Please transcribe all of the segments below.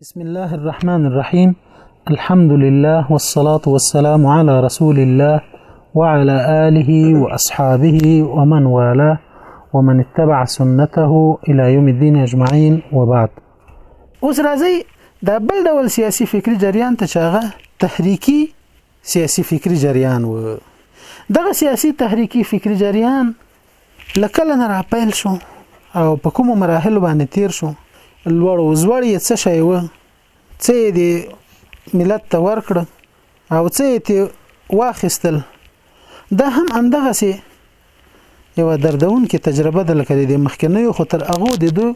بسم الله الرحمن الرحيم الحمد لله والصلاة والسلام على رسول الله وعلى آله وأصحابه ومن والاه ومن اتبع سنته إلى يوم الدين أجمعين وبعد أسرى زي دا بل ډول سیاسي جريان تشاغى ته سياسي تحریکی جريان فکری و دا سياسي تحريكي فکری جريان له کله نه راپیل شو او په کومو مراحلو باندې تیر شو لوړ او زوړ یې څه شی و څه یې د ملت ته ورکړ او څه یې واخیستل دا هم اندغه سي یو دردون کې تجربه د لکه د مخکنی خو تر هغه د دو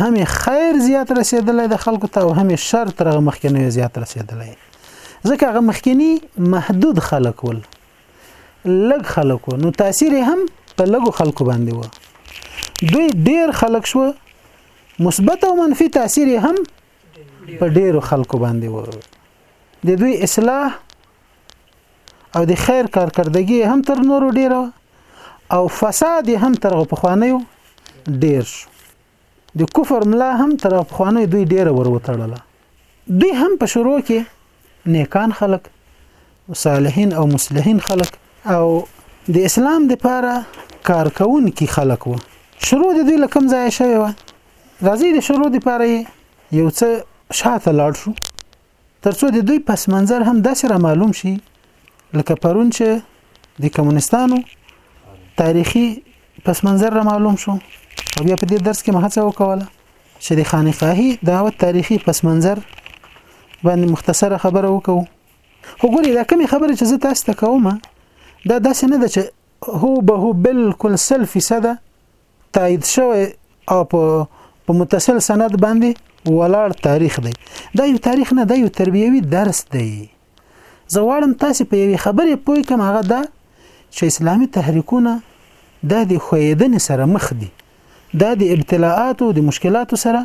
هم خیر زیات رسیدلې د خلکو ته او هم شر تر هغه مخکنی زیات رسیدلې ځکه هغه مخکنی محدود خلک ول لږ خلک و نو تاثیر هم په لږو خلکو باندې و دوی ډیر خلک شو مثبت او منفي تاثیر هم په ډیرو خلکو باندې و د دوی اصلاح او د خیر کارکردګي هم تر نورو ډیره او فساد هم تر غو پخوانیو ډیر شو د کفر ملا هم تر افخوانه دوی ډیره وروتړله دوی هم په شروع کې نیکان خلک صالحین او مصلحین خلک او د اسلام د پاره کارکون کی خلک وو شروع د دوی لکم ځای شوی و راځي د شروع د پاره یو څه شاته لاړ شو تر څو د دوی پس منظر هم داسې را معلوم شي لکه پرون چې د کمونستانو تاریخي پس منظر را معلوم شو او بیا په دې درس کې مهڅه وکوله چې د خانقاهي دعوت تاریخي پس منظر باندې مختصره خبره وکړو خو ګوري دا کومې خبره چې زه تاسو ته کوم دا داسې نه ده چې هو به هو بالکل سل فیصده تایید شوی او په په متصل سند باندې ولاړ تاریخ دی دا یو تاریخ نه دا یو تربیوي درس دی زه غواړم تاسو په یوې خبرې پوه کم هغه دا چې اسلامي تحریکونه د دې خویدنې سره مخ دي د دې ابتلاءات او د مشکلاتو سره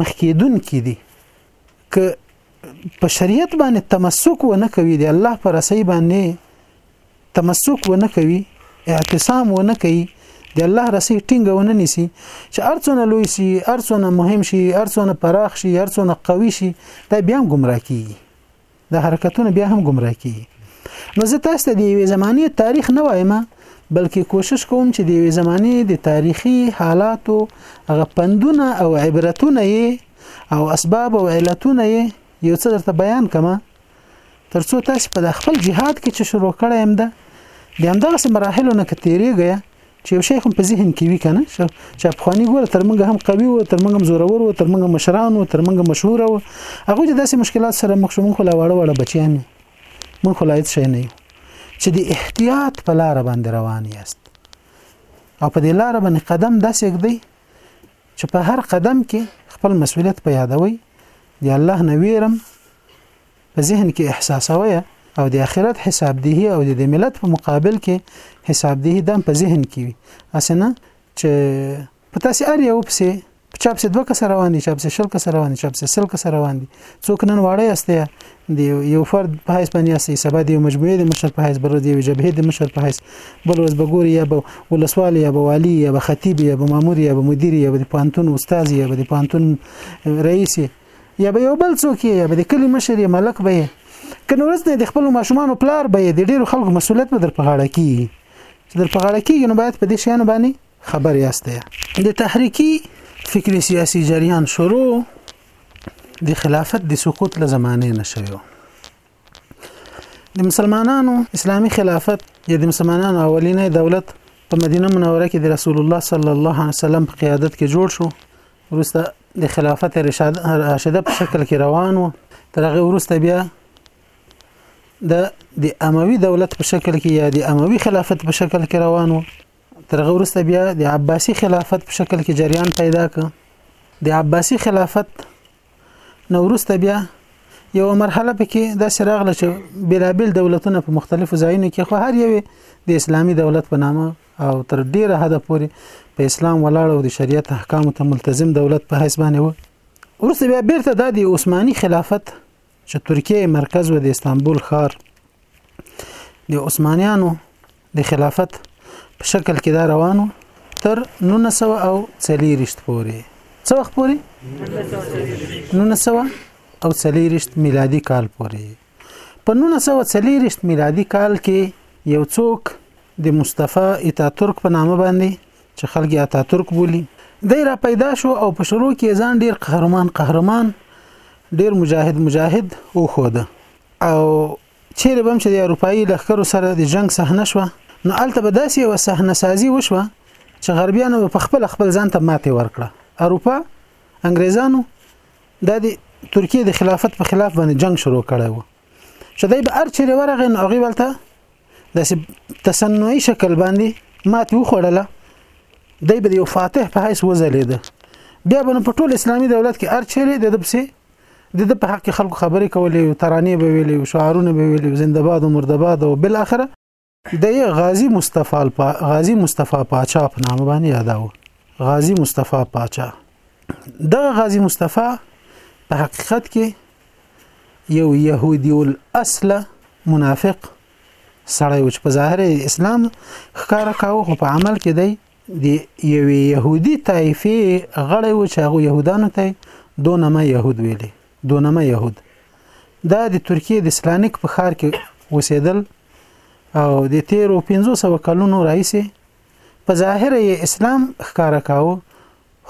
مخ کېدون کې دي ک په شریعت باندې تمسک و نه کوي د الله پر رسي باندې تمسک ونه کوي اعتصام ونه کوي د الله رسي ټینګه ونه نیسي چې ارڅونه لوی شي ارڅونه مهم شي ارڅونه پراخ شي ارڅونه قوي شي دا بیا هم گمراه کیږي دا حرکتونه بیا هم گمراه کیږي نو زه تاسو ته د یوې زماني تاریخ نه وایم بلکې کوشش کوم چې د یوې زماني د تاریخي حالاتو هغه پندونه او عبرتونه او اسباب او علتونه یو څه درته بیان کما تر څو تاسو په خپل جهاد کې چې شروع کړی يم ده د همدغه مراحلو نه کتیریږي چې یو شیخ هم په ذهن کې وی کنه چې افغاني ګور تر موږ هم قوي وو تر موږ هم زورور وو تر موږ مشران وو تر موږ مشهور وو هغه د داسې مشکلات سره مخ شو موږ لا وړه وړه بچیان یو موږ خلایت شي نه یو چې د احتیاط په لار باندې روان یاست او په دې لار باندې قدم داسې ګدی چې په هر قدم کې خپل مسولیت په یادوي دی الله نه ویرم په ذهن کې احساسوي او د اخرت حساب دی او د ملت په مقابل کې حساب دی دم په ذهن کې وي اسنه چې په تاسو اړ یو پسې په چا پسې دوه کس روان دي چا پسې شل کس روان دي چا پسې سل کس روان دي څوک نن واړی استه دی یو فرد په حیث باندې اسي سبا دی مجموعه د مشر په حیث بر دی جبهه د مشر په حیث بل ورځ بګوري یا به ولسوال یا به والی یا به خطیب یا به مامور یا به مدیر یا به پانتون استاد یا به پانتون رئیس یا به یو بل څوک یا به د کلی مشر یا ملک به که نو ورځ نه د خپل ماشومان پلار به د ډیرو خلکو مسولیت به در په غاړه کیږي چې در په غاړه کیږي نو باید په دې شیانو باندې خبر یاستئ د تحریکی فکری سیاسی جریان شروع د خلافت د سقوط له زمانه نشوي د مسلمانانو اسلامی خلافت یا د مسلمانانو اولینې دولت په مدینه منوره کې د رسول الله صلی الله علیه وسلم په قیادت کې جوړ شو ورسته د خلافت راشده په شکل کې روان و تر هغه ورسته بیا د د اموي دولت په شکل کې یا د اموي خلافت په شکل کې روان و تر هغه ورسته بیا د عباسي خلافت په شکل کې جریان پیدا ک د عباسي خلافت نو وروسته بیا یو مرحله پکې داسې راغله چې بېلابېل دولتونه په مختلفو ځایونو کې خو هر یو د اسلامي دولت په نامه او تر ډیره حده پورې په اسلام ولاړ او د شریعت احکام ته ملتزم دولت په حساب باندې و ورسته بیا بیرته د عثماني خلافت چې ترکیه یې مرکز و د استانبول ښار د عثمانیانو د خلافت په شکل کې دا روانو تر 1940 پورې څو وخت پورې 1940 میلادي کال پورې په 1940 میلادي کال کې یو څوک د مصطفی اتاتورک په نامه باندې چې خلک یې اتاتورک بولي دی را پیدا شو او په شروع کې ځان ډیر قهرمان قهرمان ډیر مجاهد مجاهد او خوده او چیرې بم چې د اروپאי لخرو سره د جنگ صحنه شو نو الته به داسې یو صحنه سازي وشوه چې غربیانو په خپل خپل ځان ته ماته ورکړه اروپا انګریزانو د ترکیه د خلافت په خلاف باندې جنگ شروع کړی وو چې دی به هر چیرې ورغی نو هغوی ولته داسې تصنعي شکل باندې ماتې وخوړله دی به د یو فاتح په حیث وځلېده بیا به نو په ټول اسلامي دولت کې هر چیرې د ده پسې د ده په حق خلکو خبرې کولې او ترانې به ویلې او شعارونه به ویلې او زندهباد او مردهباد او بل اخره د غازی مصطفی الپا غازی مصطفی پاچا په نامه باندې یاداو غازی مصطفی پاچا د غازی مصطفی په حقیقت کې یو يهودي الاصل منافق سړی و چې په ظاهر اسلام ښکار کاوه خو په عمل کې دی د یو يهودي طایفه غړی و چې هغه يهودانو ته دونه ما يهود ویلي دونمه يهود دا د ترکیې د سلانیک په ښار کې اوسېدل او د تیرو 500 کلونو راهیسې په ظاهر یې اسلام ښکارا کاوه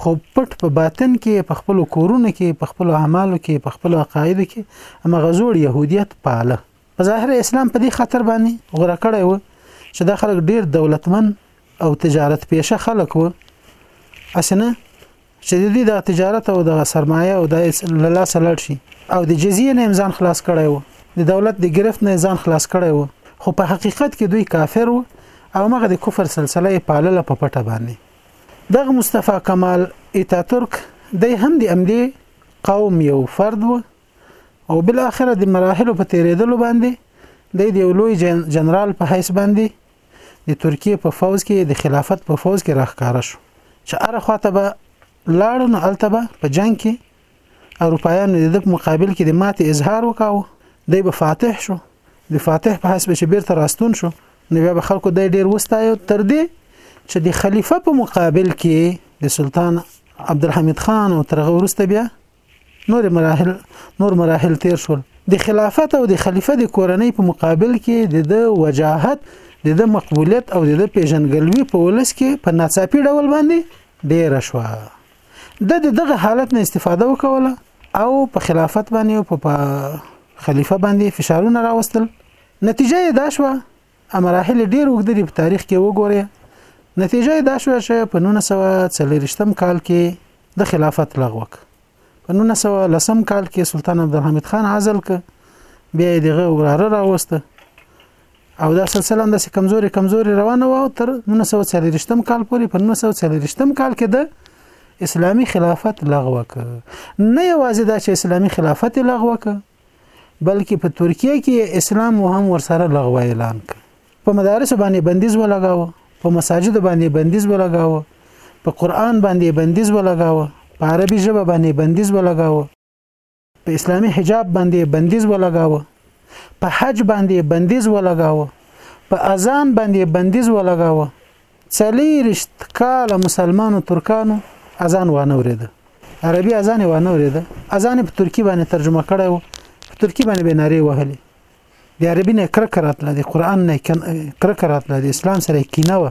خو پټ په باطن کې په خپل کورونو کې په خپل اعمالو کې په خپل عقایدو کې اما غزوړ يهودیت پاله په ظاهر اسلام په دې خاطر باندې غره کړی و چې دا خلک ډیر دولتمن او تجارت پیشه خلک و اسنه چې د دوی د تجارت او د سرمایه او د له لاسه لاړ شي او د جزیه نه ځان خلاص کړی وو د دولت د گرفت نه ځان خلاص کړی وو خو په حقیقت کې دوی کافر وو او مغه د کفر سلسله یې پالله په پټه باندې دغه مصطفی کمال ایتاتورک د هم د املی قوم یو فرد و او بل اخر د مراحل په تیریدلو باندې د یو لوی جنرال په حیث باندې د ترکیې په فوځ کې د خلافت په فوځ کې راخکاره شو چې اره خواته به لاړ نو الته به په جنگ کې اروپایانو د په مقابل کې د ماته اظهار وکاو دی به فاتح شو د فاتح په حسب چې بیرته راستون شو نو بیا به خلکو د ډیر وستایو تر دې چې د خلیفہ په مقابل کې د سلطان عبدالحمید خان او ترغه ورسته بیا نور مراحل نور مراحل تیر شول د خلافت او د خلیفه د کورنۍ په مقابل کې د د وجاهت د د مقبولیت او د د پیژنګلوي په ولس کې په ناڅاپي ډول باندې ډیر شو د دغه حالت نه استفاده وکوله او په خلافت باندې او په خلیفه باندې فشارونه راوستل نتیجه یې دا شو ا مراحل ډیر اوږده دي په تاریخ کې وګورئ نتیجه یې دا شوه چې په 1940 کال کې د خلافت لغوه ک په 1910 کال کې سلطان عبدالحمید خان عزل ک بیا یې دغه وراره راوسته او دا سلسله هم د کمزوري کمزوري روانه و تر 1940 کال پورې په 1940 کال کې د اسلامی خلافت لغوه ک نه یوازې دا چې اسلامی خلافت لغوه ک بلکې په ترکیه کې اسلام هم ورسره لغوه اعلان کړ په مدارس باندې بندیز ولګاوه په مساجد باندې بندیز ولګاوه په قران باندې بندیز ولګاوه په عربي ژبه باندې بندیز ولګاوه په اسلامي حجاب باندې بندیز ولګاوه په حج باندې بندیز ولګاوه په اذان باندې بندیز ولګاوه څلیرشت کاله مسلمانو ترکانو اذان وانه ورېده عربي اذان وانه ورېده اذان په ترکی باندې ترجمه کړی و په ترکی باندې به ناری وهلې د عربي نه کرک راتله د قران نه کرک راتله د اسلام سره کینه و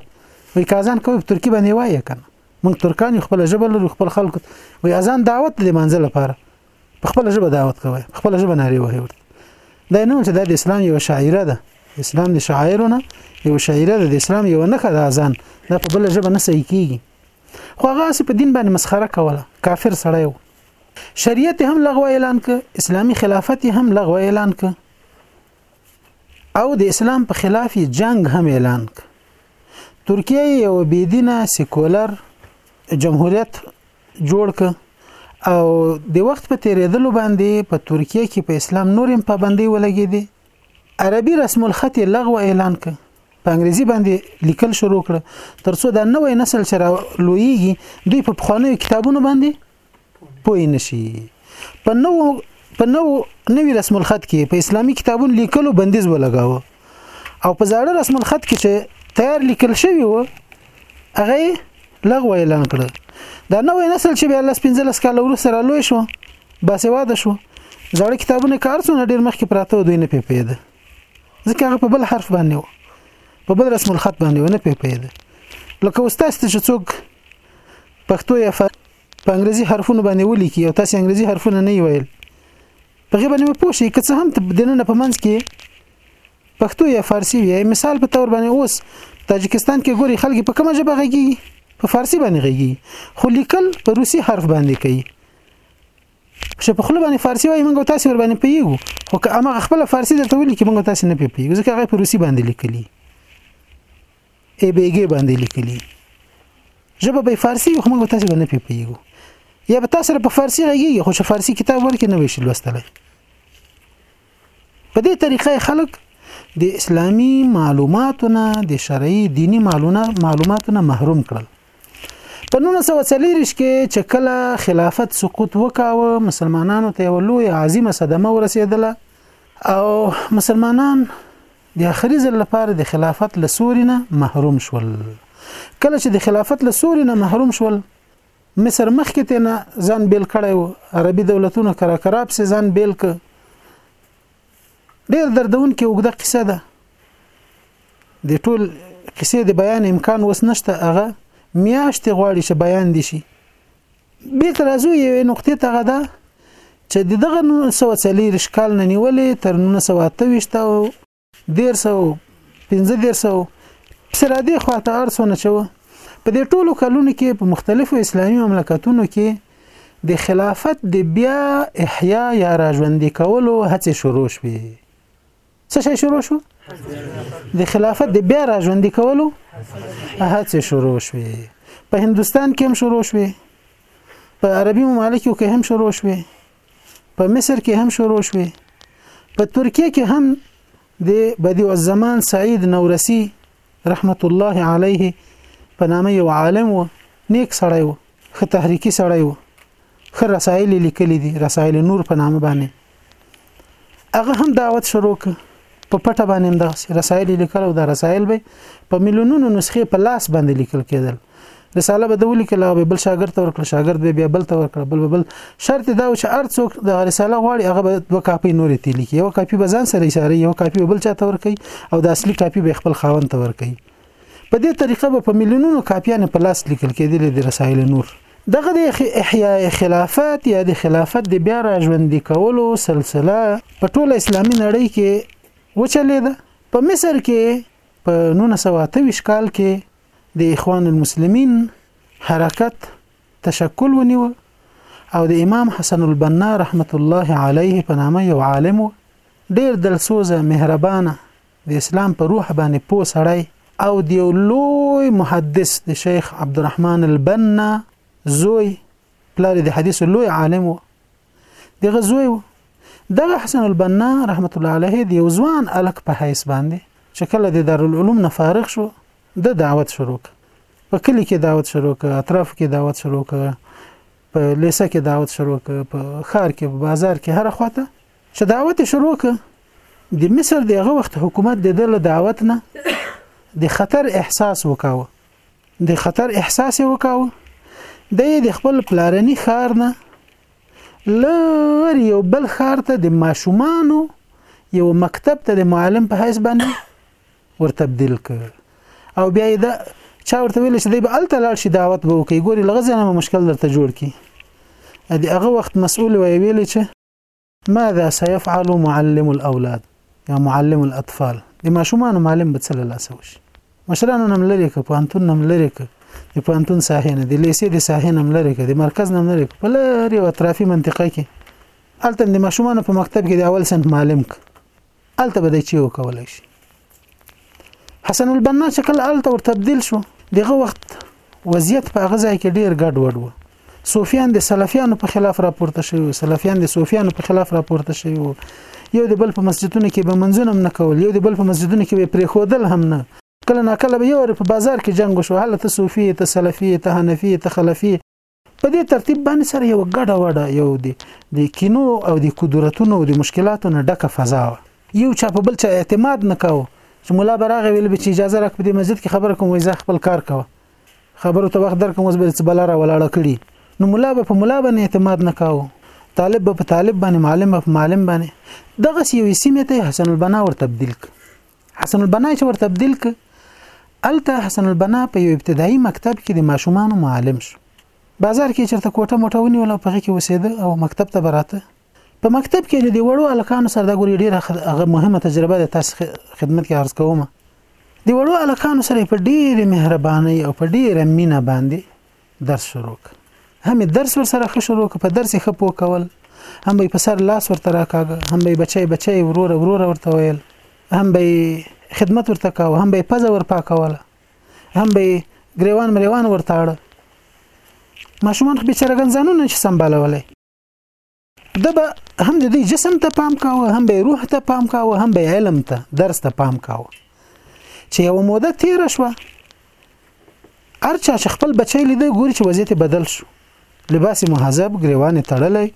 وی که اذان کوي په ترکی باندې وایې کنه موږ ترکان خپل ژبه لرو خپل خلکو وی اذان دعوت د منځ لپاره په خپل ژبه دعوت کوي په خپل ژبه ناری وهي ورته دا نه چې دا د اسلام یو شاعره ده اسلام د شاعرونه یو شاعره ده د اسلام یو نه خدا ځان دا په بل ژبه نه صحیح کیږي خو هغه سي په دین باندې مسخره کوله کافر سړی و شریعت هم لغوه اعلان ک اسلامی خلافت هم لغوه اعلان ک او د اسلام په خلاف جنگ هم اعلان ک ترکیه یو بيدینه سیکولر جمهوریت جوړ ک او د وخت په تیریدلو باندې په ترکیه کې په اسلام نور هم پابندۍ ولګېدې عربي رسم الخط یې لغوه اعلان کړ په انګریزي باندې لیکل شروع کړ ترڅو دا نوې نسل چې را لویږي دوی په پخوانیو کتابونو باندې پوه نشي په نو په نو نوی رسم الخط کې په اسلامي کتابونو لیکلو بندیز ولګاوه او په زاړه رسم الخط کې چې تیار لیکل شوی و هغه لغوه اعلان کړ دا نوې نسل چې بیا لس 15 کال وروسته را لوی شو باسواده شو زړه کتابونه کارڅونه ډیر مخکې پراته دوی نه پیپیده ځکه هغه په بل حرف باندې و په بل رسم الخط باندې ونه پیپیده لکه استاد چې څوک پښتو یا په انګریزي حرفونو باندې ولیکي او تاسو انګریزي حرفونه نه ویل په غیبه نیمه پوه شي که څه هم دننه په منځ کې پښتو یا فارسی وي مثال په تور باندې اوس تاجکستان کې ګوري خلک په کومه ژبه غږي په فارسی باندې غږي خو لیکل په روسی حرف باندې کوي چې په خپل باندې فارسی وایي موږ تاسو ور باندې پیګو خو که امغه خپل فارسی درته ولیکي موږ تاسو نه پیګو ځکه هغه په روسی باندې لیکلي ای بیګې باندې لیکلي ژبه به فارسی خو موږ تاسو نه پیپیږو یا به تاسو په فارسی غږیږي خو چې فارسی کتاب ورکې نه ویشل وستلای په دې طریقې خلک د اسلامی معلوماتونه د شرعي دینی معلوماتونه محروم کړل په 1940 کې چې کله خلافت سقوط وکاوه مسلمانانو ته یو لوی عظیمه صدمه ورسېدله او مسلمانان د اخري ځل لپاره د خلافت له سوري نه محروم شول کله چې د خلافت له سوري نه محروم شول مصر مخکې ته نه ځان بیل کړی وو عربي دولتونو کرا کراب سي ځان بیل ک ډیر دردون کې وګړه قصه ده د ټول قصې د بیان امکان وس نشته هغه میاشت غواړي چې بیان دي شي بیرته راځو یوې نقطې ته هغه ده چې د دغه 1940 کال نه نیولې تر 1928 او 1315 سرادي خواته ارسونه چوه په دې ټولو کلونو کې په مختلفو اسلامي مملکتونو کې د خلافت د بیا احیا یا راژوندي کولو هڅې شروع شوې څه شي شروع شو د خلافت د بیا راژوندي کولو هڅې شروع شوې په هندستان کې هم شروع شوې په عربي ممالکو کې هم شروع شوې په مصر کې هم شروع شوې په ترکیه کې هم د بدیع الزمان سعید نورسی رحمت الله علیه په نامه یو عالم و نیک سړی و خه تحریکی سړی و خه رسائل لیکل دي رسائل نور په نامه باندې هغه هم دعوت شروع ک په پټه باندې هم دغه رسائل لیکل او دا رسائل به په میلیونونو نسخې په لاس باندې لیکل کېدل رساله به د ولیکل هغه بل شاګرد ته ورکړ شاګرد به بیا بل ته ورکړ بل بل شرط دا و چې هر څوک د رساله غواړي هغه به دوه کاپي نورې تی لیکي یو کاپي به ځان سره اشاره یو کاپي بل چاته ورکي او د اصلي کاپي به خپل خاوند ته ورکي په دې طریقه به په میلیونونو کاپیانې په لاس لیکل کېدلې د رسایل نور دغه د احیاء خلافت یا د خلافت د بیا راژوندي کولو سلسله په ټوله اسلامي نړۍ کې وچلېده په مصر کې په 1928 کال کې د اخوان المسلمین حرکت تشکل ونیو او د امام حسن البنا رحمت الله علیه په نامه یو عالم و ډیر دلسوزه مهربانه د اسلام په روح باندې پو سړی او د یو لوی محدث د شیخ عبدالرحمن البنا زوی پلار د حدیث لوی عالم و دغه زوی و دغه حسن البنا رحمت الله علیه د یو ځوان الک په حیث باندې چې کله د دارالعلوم نه فارغ شو د دعوت شروع په کلی کې دعوت شروع ک اطراف کې دعوت شروع ک په لیسه کې دعوت شروع ک په خار کې په بازار کې هر خواته چې دعوت شروع ک د مصر دغه وخت حکومت د دل دعوت نه د خطر احساس وکاوه د خطر احساس یې وکاوه دی د خپل پلارني ښار نه لر یو بل ښار ته د ماشومانو یو مکتب ته د معلم په حیث باندې ورتبدل کړ او بیا یې دا چا ورته ویل چې دی به الته لاړ شي دعوت به وکړي ګوري لغزه نه مشکل درته جوړ کی د هغه وخت مسؤل وی ویل چې ماذا سيفعل معلم الاولاد یا معلم الاطفال د ماشومان معلم به څه له لاسه وشي مشرانو نم لري که پانتون نم لري که د پانتون ساحه نه د لیسې د ساحه نم لري که د مرکز نم لري په لري او اطرافي منطقه کې هلته د ماشومان په مکتب کې د اول سنت معلم ک الته به دی چی وکولای شي حسن البنا چې کله الته ور تبديل شو دغه وخت وضعیت په هغه ځای کې ډیر ګډ وډ و صوفیان د سلفیانو په خلاف راپورته شوی سلفیان د صوفیانو په خلاف راپورته شوی یو د بل په مسجدونو کې به منځونه نه کول یو د بل په مسجدونو کې به پرې خودل هم نه کله نا کله به یو په بازار کې جنگ وشو هله ته صوفي ته سلفي ته حنفي ته خلفي په دې ترتیب باندې سره یو ګډه وډه یو دی د کینو او د قدرتونو او د مشکلاتو نه ډکه فضا وه یو چا په بل چا اعتماد نه کاوه چې مولا براغه ویل به چې اجازه راک په دې مسجد کې خبر کوم وای زه خپل کار کوم خبرو ته وخت درکوم اوس به څه بل را ولاړه کړي نو مولا به په مولا باندې اعتماد نه کاوه طالب به په طالب باندې معلم به په معلم باندې دغه یو سیمه ته حسن البنا ور تبديل ک حسن البنا چې ور تبديل ک الته حسن البنا په یو ابتدایي مکتب کې د ماشومان معلم شو بازار کې چرته کوټه موټه ونیول په کې وسیده او مکتب ته براته په مکتب کې د وړو الکانو سره د ګوري ډیره هغه مهمه تجربه د تاسو خدمت کې عرض کوم د وړو الکانو سره په ډیره مهرباني او په ډیره مینه باندې درس شروع ک هم درس ور سره ښه شروع ک په درس ښه پوه کول هم به په سر لاس ورته راکاږه هم به بچي بچي ورور ورور ورته ویل هم به خدمت ورته کاوه هم به پزه ور پاکوله هم به ګریوان مریوان ورته اړه ماشومان خو بچرګن ځانونه چې سمبالولای د به هم د دې جسم ته پام کاوه هم به روح ته پام کاوه هم به علم ته درس ته پام کاوه چې یو موده تیر شو ارچا چې خپل بچی لیدل ګوري چې وضعیت بدل شو لباس مهذب گریوان تړلې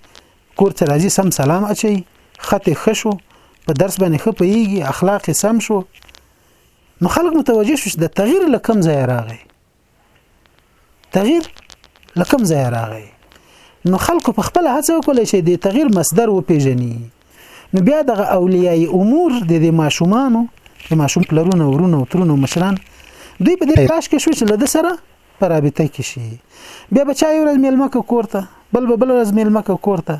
کور ته راځي سم سلام اچي خط خشو په درس باندې خپيږي اخلاق سم شو نو خلک متوجه شو چې د تغییر لکم ځای راغی تغییر له کوم ځای راغی نو خلکو په خپل هڅه وکړي چې د تغییر مصدر وپیژني نو بیا دغه اولیای امور د دې ماشومانو د ماشوم پلرونه ورونه او ترونه مشران دوی په دې تلاش کې شو چې له سره په رابطه کې شي بیا به چا یو ورځ میلمه کو کورته بل به بل ورځ میلمه کو کورته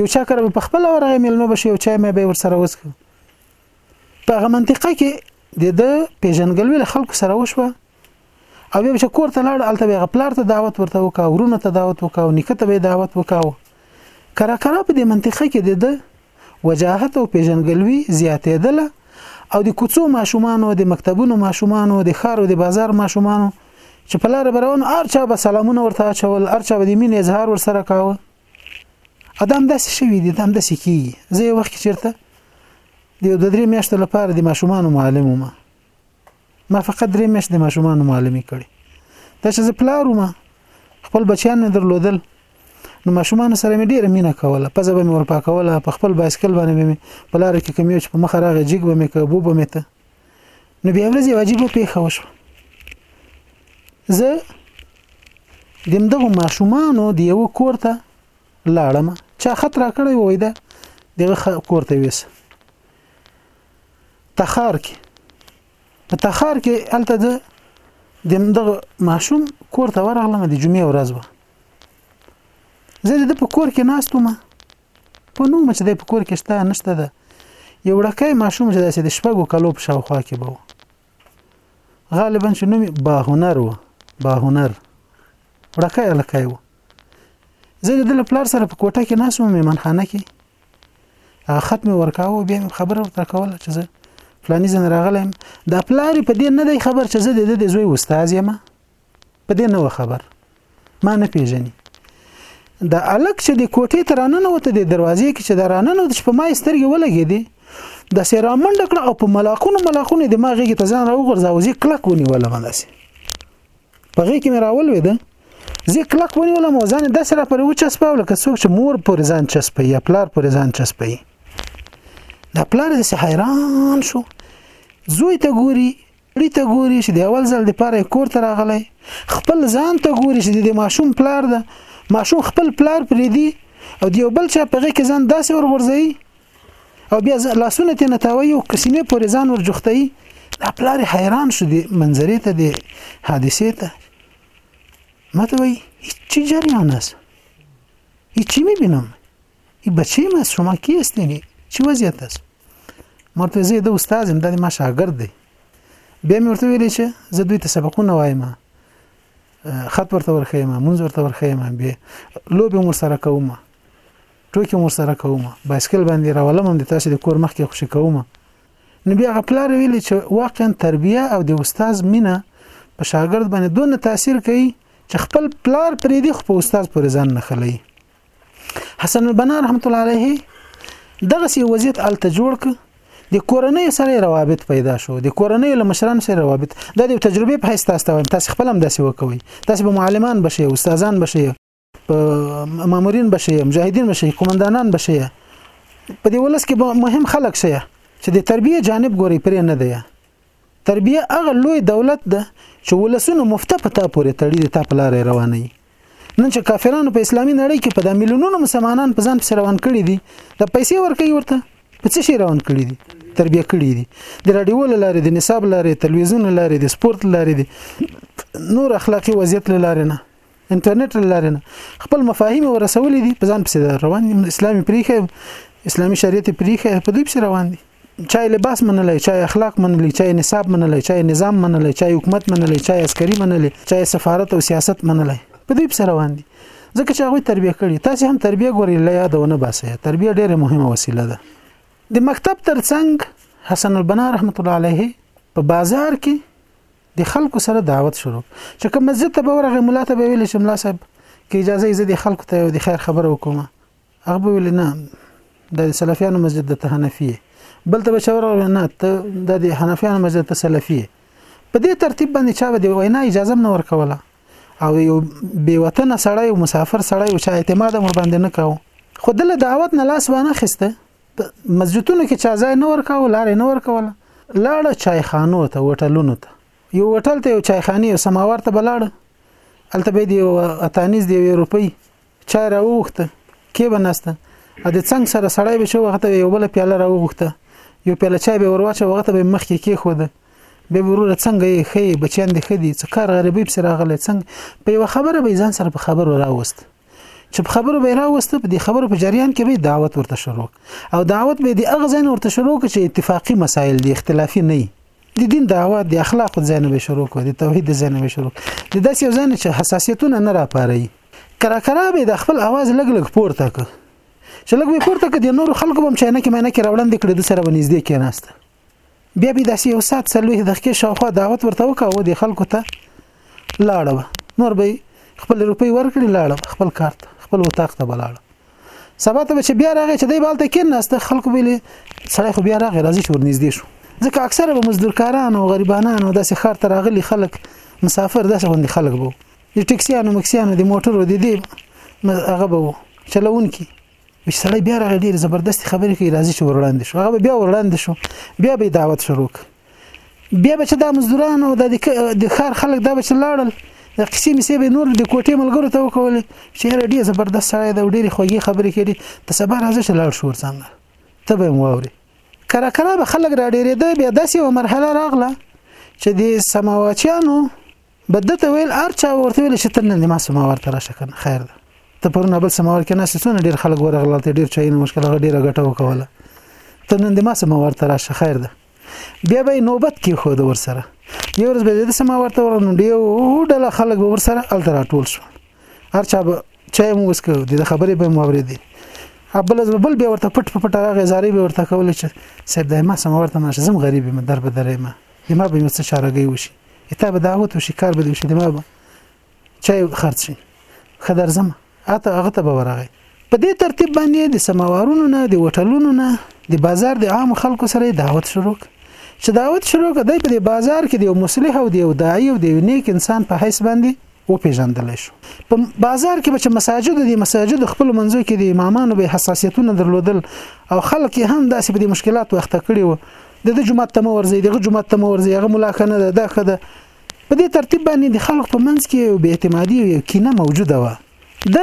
یو چا کړه په خپل ورغه میلمه بشي یو چا مې به ور سره وسکو په هغه منطقه کې د د پیژنګلوي له خلکو سره وشوه او بیا چې کور ته لاړ الته بیا غپلار ته دعوت ورته وکا ورونه ته دعوت وکا او نکته به دعوت وکاو کرا کرا په دې منطقه کې د د وجاهت او پیژنګلوي زیاتېدله او د کوڅو ماشومانو د مکتبونو ماشومانو د خارو د بازار ماشومانو چې په لار روان ارچا به سلامونه ورته چول ارچا به د مين اظهار ورسره کاوه دا همداسې شوي دي دا همداسې کېږي زه یو وخت چېرته د یو دوه درې میاشتو لپاره د ماشومانو معلم وم ما فقط درې میاشتې د ماشومانو معلمي کړې دا چې زه پلار وم خپل بچیان مې درلودل نو ماشومان سره مې ډیره مینه کوله پزه به مې ورپاکوله په خپل بایسکل باندې مې په لار کې کوم یو چې په مخ راغی جګ به مې کوبو به مې ته نو بیا ورځ یو عجیبه پیښه وشوه زه دمدغه ماشومانو د یو کور ته لاړم چا خط را کړی وای دا دغه کور ته وېسه تخار کې په تخار کې الته د دمدغه ماشوم کور ته ورغلم د جمعې ورځ و زه د په کور کې ناستم په نومه چې دی په کور کې شته نشته ده یو وړکی ماشوم چې داسې د شپږو کلو په شاوخوا کې به و غالبا چې نوم باهنر و باهنر وړکی هلکی و زه د ده له پلار سره په کوټه کې ناست وم میمنخانه کې هغه خط مې ورکاوه بیا مې خبره ورته کوله چې زه فلاني ځای راغلی یم دا پلار یې په دې نه دی خبر چې زه د ده د زوی استاد یم په دې نه و خبر ما نه پیژني د الک چې د کوټې ته راننه وته د دروازې کې چې د راننه د شپه ما سترګې ولګې دي د سیرامنډ کړه او په ملاقونو ملاقونو د ما غېږې ته ځان راوغورځا او زه کلک ونیول مداسي په غېږ کې مې راول وې ده زه کلک ونیول مو ځان د سره پر وچ اس پاول که څوک چې مور پر ځان چس پي یا پلار پر ځان چس پي دا پلار د حیران شو زوی ته ګوري سړي ته ګوري چې د اول ځل لپاره کور ته راغلی خپل ځان ته ګوري چې د ماشوم پلار ده ماشوم خپل پلار پرې دی او د یو بل چا په غي کې ځان داسې ورغورځي او بیا لاسونه ته نتاوي او قسمه پورې ځان ورجختي دا پلار حیران شو دی منظرې ته دی حادثه ته ماته وای هیڅ جریان است هیڅ می بینم ای بچی ما شما کی هستین چی وضعیت است ما ورته زه د استاد یم د ما شاګرد دی بیا مې ورته ویلې چې زه دوی ته سبقونه وایم خط ورته ورخیم مونږ ورته ورخیم به لوبي مور سره کوم ټوکی مور سره کوم بایسکل باندې راولم د تاسو د کور مخ کې خوشی کوم نو بیا غپلار ویلې چې واقعا تربیه او د استاد مینه په شاګرد باندې دونه تاثیر کوي چې خپل پلار پرې دی خو په استاد پورې ځان نه خلوي حسن البنا رحمت الله علیه دغه سی وضعیت الته جوړ ک د کورنۍ سره روابط پیدا شو د کورنۍ له مشران سره روابط د دې تجربه په هیڅ تاسو ته تاسو خپل هم داسې وکوي تاسو به معلمان بشي استادان بشي مامورین بشي مجاهدین بشي قومندانان بشي په دې ولس کې مهم خلک شي چې د تربیه جانب ګوري پرې نه دی تربیه هغه لوی دولت ده چې ولسونه مفته پتا پورې تړي د تا په لارې رواني نن چې کافرانو په اسلامي نړۍ کې په د میلیونونو مسلمانان په ځان پسې روان کړي دي د پیسې ورکوي ورته په څه شي روان کړي دي تربیه کړي دي د رادیو لارې د نصاب لارې تلویزیون لارې د سپورت لارې دي نور اخلاقی وضعیت لارې نه انټرنیټ لارې نه خپل مفاهیم ورسولې دي په ځان پسې روان دي اسلامي پریخه اسلامي شریعت پریخه په دوی پسې روان دي چای لباس منلی چای اخلاق منلی چای نصاب منلی چای نظام منلی چای حکومت منلی چای عسکري منلی چای سفارت او سیاست منلی په دې پس روان دي ځکه چې هغه تربیه کړي تاسو هم تربیه ګوري لا یادونه باسي تربیه ډیره مهمه وسیله ده د مکتب ترڅنګ حسن البنا رحمت الله علیه په بازار کې د خلکو سره دعوت شروع چې کوم مسجد ته به ورغی مولا ته به ویل چې مولا صاحب کې اجازه یې د خلکو ته د خیر خبره وکوم هغه به ویل نه دا د سلفیانو مسجد د تهنفیه بل ته به چا ورغله نه ته دا د حنفیانو مسجد ته سلفیه په دې ترتیب باندې چا به د وینا اجازه نه ورکوله او یو بې وطن سړی او مسافر سړی او چا اعتماد مر باندې نه کاوه خو دله دعوت نه لاس وانه خسته مسجدونو کې چا ځای نه ورکاو لارې نه ورکوله لاړه چای خانو ته وټلونو ته یو وټل ته یو چای خاني او سماوار ته بلاړه الته به دی اتانیز دی یورپی چای راوغوښته کې به نسته ا د څنګ سره سړی به شو وخت یو بل پیاله راوغوښته یو پیاله چای به ورواچه وخت به مخ کې کې خوده به وروره څنګه یې خې بچیان دې خدي څه کار غریبي پر راغله څنګه په یو خبره به ځان سره په خبرو راوست چې په خبرو به راوست په دې خبرو په جریان کې به دعوت ورته شروع او دعوت به د اغه ځین ورته شروع چې اتفاقی مسایل دي اختلافي نه د دین دعوه د اخلاق ځنه به شروع کو د توحید ځنه به شروع د داسې ځنه چې حساسیتونه نه راپاري کرا کرا به د خپل आवाज لګ لګ پورته ک چې لګ به پورته ک د نور خلکو بم چاینه کې مینه کې راوړاندې کړې د سره بنځدې کې ناشته بیا به داسې یو سات سلوه د ښکې شاوخوا دعوت ورته وکاوه د خلکو ته لاړه نور به خپل روپی ورکړي لاړه خپل کارت خپل وتاق ته بلاړه سبا ته چې بیا راغی چې دی بالته کې ناشته خلکو ویلي سړی خو بیا راغی راځي چې ورنږدې شو ځکه اکثره به مزدورکاران او غریبانان او داسې خار ته راغلي خلک مسافر داسې غوندي خلک وو د ټکسیانو مکسیانو د موټرو د دې هغه به وو چلوونکي وش سړی بیا راغی ډیر زبردست خبرې کوي راځي چې وړاندې شو هغه بیا وړاندې شو بیا به دعوت شروع بیا به چې د مزدوران او د خار خلک دا به چې لاړل د قصې مې به نور د کوټې ملګرو ته وکول چې هر ډیر زبردست سړی دا ډیر خوږی خبرې کوي ته سبا راځي چې لاړ شو څنګه ته به واوري کرا کرا به خلک را ډیرېده بیا داسې و مرحله راغله چې د سماواتیانو به دته ویل ار چا ورته ویل چې تر نن دې ما سماور ته راشه کنه خیر ده ته پرونه بل سماور کې ناست څونه ډیر خلک ورغله ته ډیر چاینه مشکل هغه ډیره ګټه وکوله تر نن دې ما سماور ته راشه خیر ده بیا به نوبت کې خو د ور سره یو ورځ به د سماور ته ورنو ډیو ډله خلک به ور سره ال تر ټول شو هر چا به چای مو وسکو د خبرې به مو اورېدې ابل از بل به ورته پټ پټ هغه زاري به ورته کول چې صاحب دایمه سماور ته ناشه زم غریب مې در به درې ما د ما به مې څه چارګۍ وشي اتا به دعوت وشي کار به دې وشي د ما به چای خرڅ شي ښه درځم اته هغه ته به ورغی په دې ترتیب باندې د سماوارونو نه د هوټلونو نه د بازار د عام خلکو سره دعوت شروع چې دعوت شروع کړه دی په دې بازار کې د یو مصلح او د یو داعي او د یو نیک انسان په حیث باندې وپېژندل شو په بازار کې به چې مساجد دي مساجد خپل منځو کې د امامانو به حساسیتونه درلودل او خلک هم داسې په دې مشکلات وخت کړي وو د دې جمعه تم ورځي دغه جمعه تم ورځي هغه ملاکه نه ده دا خده په دې ترتیب باندې د خلک په منځ کې یو بې اعتمادي او کینه موجوده و د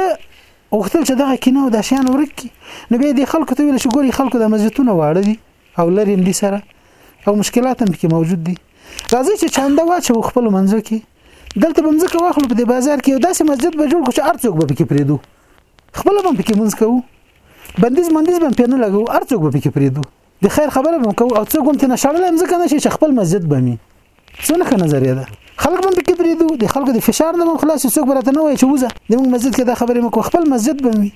وختل چې دغه کینه او د شیان ورک کی نو به د خلکو ته ویل شي ګوري خلکو د مسجدونو واړه دي او لري هم دي سره او مشکلات هم کې موجود دي راځي چې چاندا واچو خپل منځو کې دلته به مځکه واخلو په دې بازار کې یو داسې مسجد به جوړ کړو چې هر څوک به پکې پریدو خپل به پکې مونږ کوو بندیز بندیز به پینې لګو هر څوک به پکې پریدو د خیر خبره به کوو او څوک هم تنه شړل مځکه نشي چې خپل مسجد به می څونه ښه نظریه ده خلک باندې کې بریدو د خلکو د فشار نه هم خلاص څوک برته نه وای چې وزه د موږ مسجد کې دا خبرې مکو خپل مسجد به می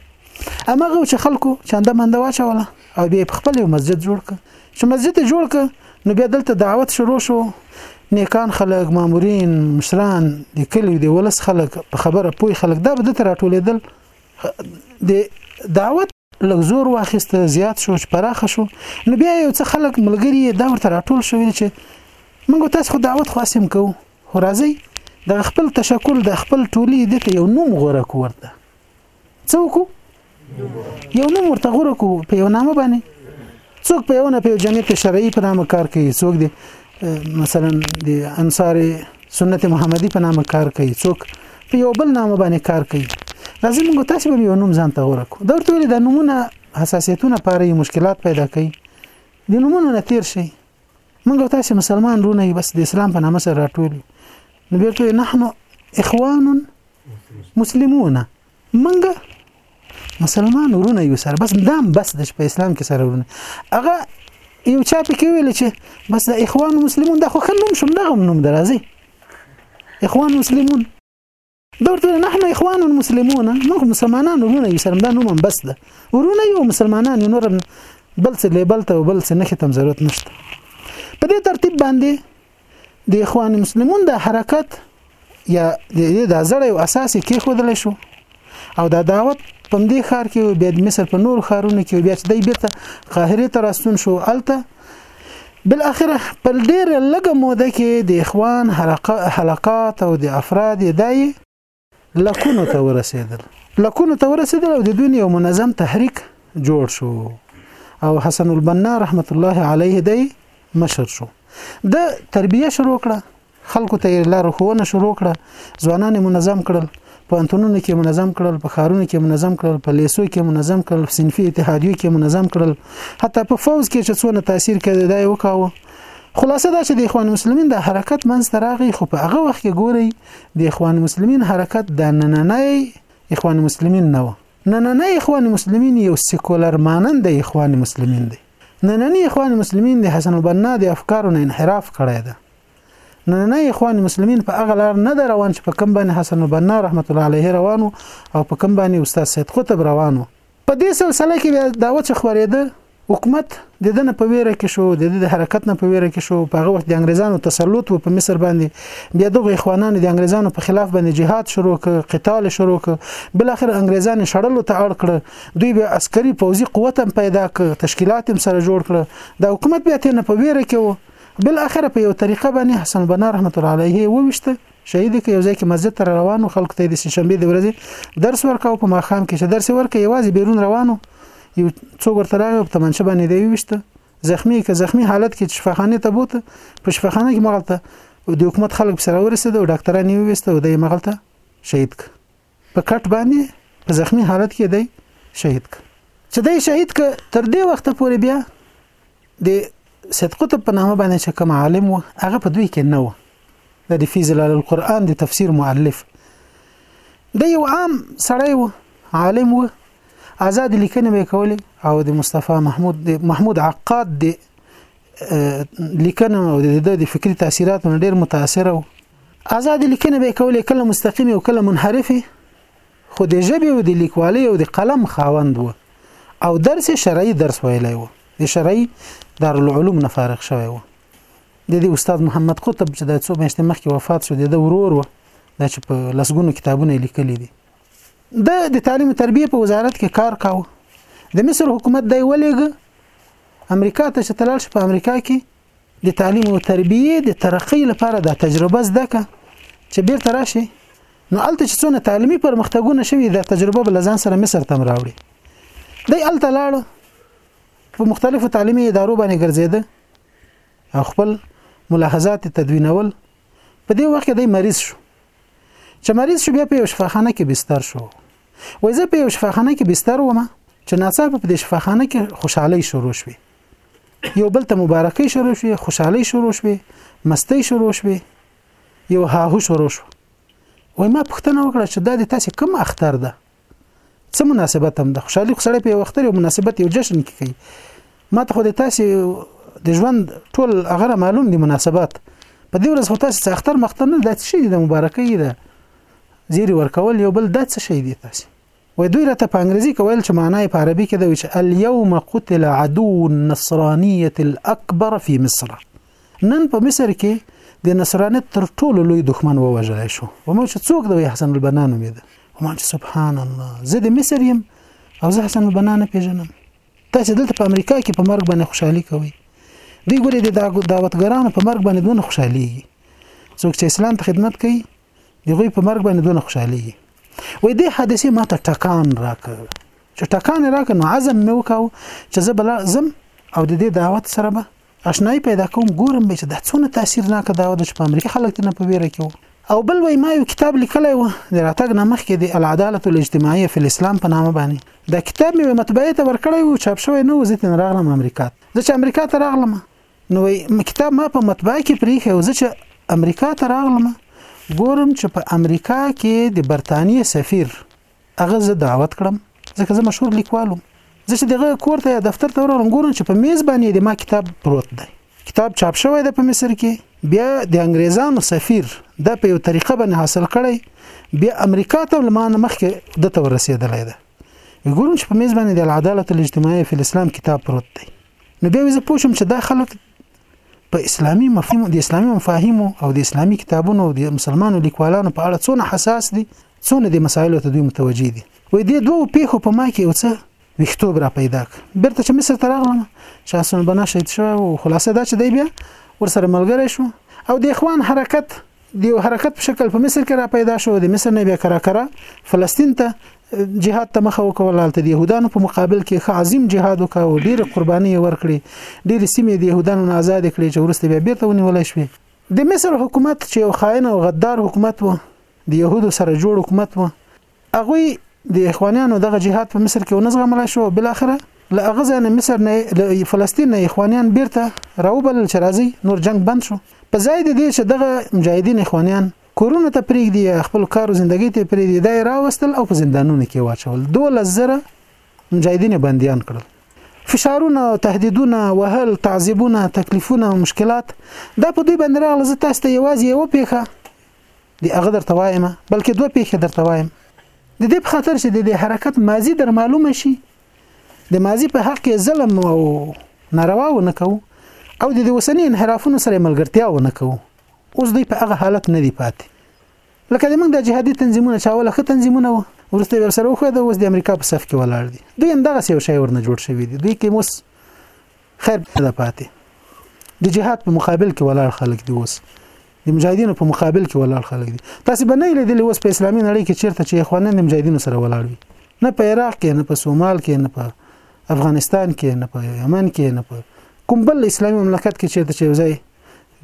امغه چې خلکو چاندا منده واچوله او بیا یې په خپل یو مسجد جوړ کړ چې مسجد یې جوړ کړ نو بیا دلته دعوت شروع شو نیکان خلک مامورین مشران د کلیو د ولس خلک په خبره پوي خلک دا به د تر ټولیدل د دعوت لږ زور واخیست زیات شو چې پراخه شو نو بیا یو څه خلک ملګری دا ورته راټول شو چې موږ تاسو خو دعوت خاصم کوو خو راځي د خپل تشکل د خپل ټولي د یو نوم غوړه کو ورته څه وکړو یو نوم ورته غوره کو په یو نامه باندې څوک په یو نه په جمعیت شرعي په نامه کار کوي څوک دی مثلا د انصار سنت محمدي په نامه کار کوي څوک په یو بل نامه باندې کار کوي راځي موږ تاسو به یو نوم ځان ته غوره کو دا ورته ویل د نمونه حساسیتونه پاره مشکلات پیدا کوي د نمونه نه تیر شي موږ تاسو مسلمان رونه بس د اسلام په نامه سره راټول نو بیرته نحنو اخوان مسلمون منګه مسلمان ورونه یو سره بس دام بس د په اسلام کې سره ورونه هغه یو چا په کې ویل چې بس د اخوان مسلمون د خو خلوم شم دغه نوم درازي اخوان مسلمون دورت ویل نحن اخوان مسلمون موږ مسلمانان ورونه یو سره دا نوم بس ده ورونه یو مسلمانان یو نور بل څه لیبل ته بل څه نه ختم ضرورت نشته په دې ترتیب باندې د اخوان مسلمون د حرکت یا د دې د زړه او اساس کې خودل شو او دا دعوت په دې خار کې او بیا د مصر په نور خارونو کې بیا چې دی بیرته قاهره ته راستون شو الته بل اخره په ډیر لګه موده کې د اخوان حلقات او د افراد دای لکونو ته ورسېدل لکونو ته ورسېدل او د دوی یو منظم تحریک جوړ شو او حسن البنا رحمت الله علیه دی مشر شو د تربیه شروع کړه خلکو ته لار ښوونه شروع کړه ځوانان منظم کړل په انتونونو کې منظم کړل په خارونو کې منظم کړل په لیسو کې منظم کړل په صنفي اتحادیو کې منظم کړل حتی په فوز کې چې څونه تاثیر کړی دا یو کاوه خلاصه دا چې د اخوان مسلمین د حرکت منځ ته راغی خو په هغه وخت کې ګوري د اخوان مسلمین حرکت د نننۍ اخوان مسلمین نه و نننۍ اخوان مسلمین یو سیکولر مانند اخوان مسلمین دی نننی اخوان مسلمین د حسن البنا د افکارو نه انحراف کړی دی نننی اخوان مسلمین په هغه لار نه در روان چې په کم باندې حسن البنا رحمت الله علیه روانو او په کم باندې استاد سید قطب روانو په دې سلسله کې بیا دعوه چې خورېده حکومت د ده نه په ویره کې شو د د حرکت نه په ویره کې شو په هغه وخت د انګريزانو تسلط و په مصر باندې بیا دغه اخوانانو د انګريزانو په خلاف باندې جهاد شروع ک قتال شروع ک بل اخر انګريزان شړلو ته اړ کړ دوی به عسکري پوځي قوت هم پیدا ک تشکیلات هم سره جوړ کړ د حکومت بیا ته نه په ویره کې و بل اخر په یو طریقه باندې حسن بنا رحمت الله علیه وویشته شهيد که يو ځای کې مسجد ته روانو خلکو ته د سنشنبه د ورځې درس ورکاو په ماخام کې چې درس ورکه یوازې بیرون روانو یو څو ورته راغی په تمنچه باندې دی وشته زخمی که زخمی حالت کې شفاخانه ته بوته په شفاخانه کې مغلطه د حکومت خلک سره ورسېد او ډاکټران یې وسته او د مغلطه شهید ک په کټ باندې په زخمی حالت کې دی شهید ک چې دی شهید ک تر دې وخت پورې بیا د سید قطب په نامه باندې چې کوم عالم و هغه په دوی کې نه و د فی ظلال القرآن د تفسیر مؤلف د یو عام سړی و عالم و آزاد لیکنې به کولې او د مصطفی محمود د محمود عقاد د لیکنه او د د فکری تاثیرات ډیر متاثر و ازادې لیکنې به کولې کله مستقیمې او کله منحرفې خو د ژبې او د لیکوالۍ او د قلم خاوند و او درس شرعي درس ویلی و د شرعي دارالعلوم نه فارغ شوی و د دې استاد محمد قطب چې د څو میاشتې مخکې وفات شو د ورور و دا چې په لسګونو کتابونه لیکلي دي د د تعلیم او تربیه په وزارت کې کار کاوه د مصر حکومت دی ولېګ امریکا ته چې تلل شي په امریکا کې د تعلیم او تربیه د ترقی لپاره د تجربه زده که چې بیرته راشي نو الته چې څونه تعلیمي پرمختګونه شوي د تجربه بل ځان سره مصر تم راوړي دی الته لاړ په مختلفو تعلیمي ادارو باندې ګرځیده او خپل ملاحظات تدوینول په دې وخت کې دی مریض شو چې مریض شو بیا په شفاخانه کې بستر شو وای زه په شفاخانه کې بستر ومه چې ناڅاپه په دې شفاخانه کې خوشحالي شروع شوه یو بل ته مبارکي شروع شوې خوشحالي شروع شوې مستۍ شروع شوې یو هاهو شروع شو وای ما پوښتنه وکړه چې دا د تاسو کوم اختر ده څه مناسبت هم ده خوشحالي خو سړی په یو اختر یو مناسبت یو جشن کې کوي ما ته خو د تاسو د ژوند ټول هغه معلوم دي مناسبات په دې ورځ خو تاسو څه اختر مختر نه دات شي د مبارکۍ ده زیری ورکول یو بل دات څه شي دي تاسو وای دوی راته په انګریزي کې ویل چې معنا یې په عربي کې ده چې اليوم قتل عدو النصرانیه الاکبر فی مصر نن په مصر کې د نصرانیت تر ټولو لوی دښمن ووژل شو ومو چې څوک دی حسن البنا نومېده ومو چې سبحان الله زه د مصر یم او زه حسن البنا نه پیژنم تاسو دلته په امریکا کې په مرګ باندې خوشحالي کوئ دوی ګوري د دعوتګرانو په مرګ باندې دونه خوشحاليږي څوک چې اسلام ته خدمت کوي د هغوی په مرګ باندې دونه خوشحالېږي وای دې حادثې ما ته ټکان راکړ چې ټکان یې راکړ نو عزم مې وکاو چې زه بلا زم او د دې دعوت سره به آشنای پیدا کوم ګورم به چې دا څونه تاثیرناک دعوت چې په امریکا خلک ته نه په ویره کې او بل وای ما یو کتاب لیکلی و د راتګ نه مخکې د العدالت الاجتماعي فی الاسلام په نامه باندې دا کتاب مې مطبعې ته ورکړی و چاپ شوی نه و زه تن راغلم امریکا زه چې امریکا ته راغلم نو وایي کتاب ما په مطبعه کې پرېښی او زه چې امریکا ته راغلم ګورم چې په امریکا کې د برتانیې سفیر هغه زه دعوت کړم ځکه زه مشهور لیکوال وم زه چې دغه کور ته یا دفتر ته ورغلم ګورم چې په میز باندې د ما کتاب پروت دی کتاب چاپ شوی دی په مصر کې بیا د انګریزانو سفیر د په یو طریقه باندې حاصل کړی بیا امریکا ته لمانه مخکې د تور رسیدلې ده ګورم چې په میز باندې د العدالت الاجتماعي فی الاسلام کتاب پروت دی نو بیا زه پوه شوم چې دا خلک په اسلامي مفهوم د اسلامي مفاهیمو او د اسلامي کتابونو او د مسلمانو لیکوالانو په اړه څونه حساس دي څونه د مسایلو ته دوی متوجي دي وې دې دوه پیښو په ما کې یو څه ویښتوب را پیدا ک بیرته چې مصر ته راغلم چې حسن بنا شهید شو او خلاصه دا چې دی بیا ورسره ملګری شو او د اخوان حرکت د یو حرکت په شکل په مصر کې را پیدا شو د مصر نه بیا کرا کرا فلسطین ته جهاد ته مخه وکول هلته د يهودانو په مقابل کې ښه عظیم جهاد وکاو ډېر قرباني ورکړي ډېر سیمې د يهودانو نه آزاد کړي چې ورسته بیا بیرته ونیول شوې د مصر حکومت چې یو خائن او غدار حکومت و د يهودو سره جوړ حکومت و هغوی د اخوانیانو دغه جهاد په مصر کې ونه زغملی شو او بالاخره له هغه ځای نه مصر نه له فلسطین نه اخوانیان بیرته راوبلل چې راځي نور جنگ بند شو په ځای د دې چې دغه مجاهدین اخوانیان کورونه ته پریږدي یا خپل کار او زندګۍ ته پریږدي دا یې راوستل او په زندانونو کې واچول دولس زره مجاهدین بندیان کړل فشارونه تهدیدونه وهل تعذیبونه تکلیفونه او مشکلات دا په دوی باندې راغله زه تاسو ته یوازې یو پیښه دی هغه درته وایم بلکې دوه پیښې درته وایم د دې په خاطر چې د دې حرکت ماضی در معلومه شي د ماضی په حق کې ظلم او ناروا و نه کوو او د دې وسنی انحرافونو سره ملګرتیا و نه کوو اوس دوی په هغه حالت نه دی پاتې لکه د موږ د جهادي تنظیمونه چې اوله ښه تنظیمونه وو ورسته ور سره وخو د اوس د امریکا په صف کې ولاړ دي دوی هم دغه یو شی ورنه جوړ شوی دی دوی کې موس خیر نه ده پاتې د جهاد په مقابل کې ولاړ خلک دی اوس د مجاهدینو په مقابل کې ولاړ خلک دي تاسو به نه لیدلی اوس په اسلامي نړۍ کې چیرته چې اخوانان د مجاهدینو سره ولاړ وي نه په عراق کې نه په سومال کې نه په افغانستان کې نه په یمن کې نه په کوم بل اسلامي مملکت کې چیرته چې ځای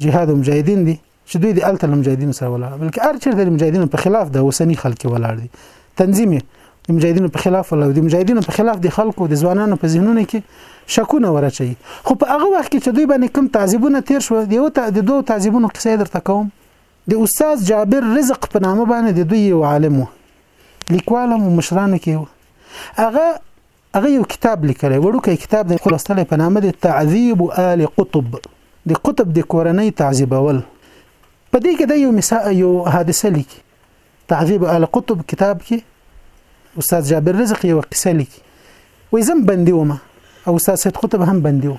جهاد او مجاهدین دي چې دوی د الته له مجاهدینو سره ولاړ بلکې هر چیرته د مجاهدینو په خلاف د اوسنی خلک ولاړ دي تنظیم د مجاهدینو په خلاف ولاړ دي مجاهدینو په خلاف د خلکو د ځوانانو په ذهنونو کې شکونه ورچي خو په هغه وخت کې چې دوی باندې کوم تعذيبونه تیر شو د یو د دوه تعذيبونو قصې درته کوم د استاد جابر رزق په نامه باندې د دوی یو عالم لیکوال هم مشرانو کې هغه هغه یو کتاب لیکلی وړوکی کتاب دی خو لوستلی په نامه دی تعذیب آل قطب د قطب د کورنۍ تعذیبول په دې کې د یو مثال یو حادثه لیکي تعذیب آل قطب کتاب کې استاد جابر رزق یو قصه لیکي وې زم بندي ومه او استاد سید قطب هم بندي و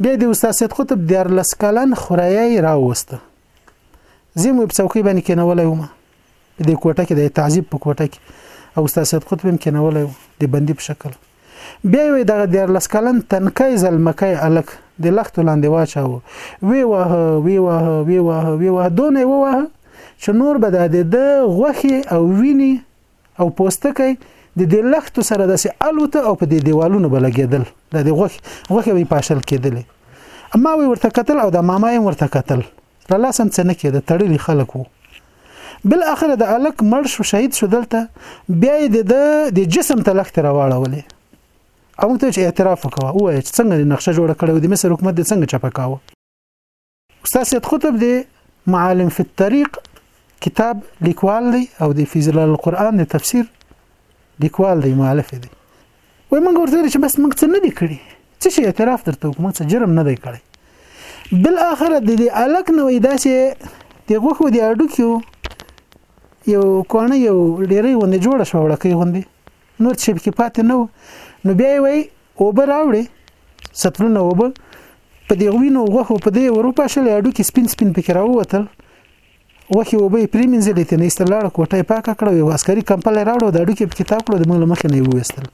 بیا د استاد سید قطب د 14 کلن خورایي راوسته زه مو په څوکۍ باندې کېنولی وم په دې کوټه کې د تعذیب په کوټه کې او استاد سید قطب هم کېنولی و د بندي په شکل بیا یې دغه دیارلس کلن تنکی زلمکی الک د لختو لاندې واچاوه وی واه وی واه وی واه وی واه دونه واه چې نور به د د غوښې او وینې او پوستکی د دې لختو سره داسې الوته او په دې دیوالونو به لګېدل د دې غوښې غوښې به پاشل کېدلې ما وی ورته قتل او د ماما یې ورته قتل له لاس هم څه نه کېده تړلي خلک وو بل اخر د الک مړ شو شهید شو دلته بیا یې د د جسم ته لخت راواړولې او ته چې اعتراف وکوه وایي چې څنګه نقشه جوړه کړې او د مصر حکومت د څنګه چپه کاوه استاد سید قطب دی معالم فی الطريق کتاب لیکوال دی او د فی ظلال القرآن د تفسیر لیکوال دی مؤلف دی وای موږ ورته چې بس موږ څه نه دی کړی څه شي اعتراف درته کوم څه جرم نه دی کړی بل اخر د دې الک نو داسې د غوخو د اډو کیو یو کونه یو ډیرې ونې جوړه شو وړکې غوندي نور چې پکې پاتې نه و نو بیا یې وایي اوبه راوړې سطلونه اوبه په دې غوینو غوښو په دې اروپا شل اډوکې سپین سپین پکې راووتل وخی وبې پرې منځلې ته نه ایستل لاړه کوټه یې پاکه کړه یو عسکري کمپل یې راوړو د اډوکې پکې تا کړو د موږ له مخې نه یې وویستل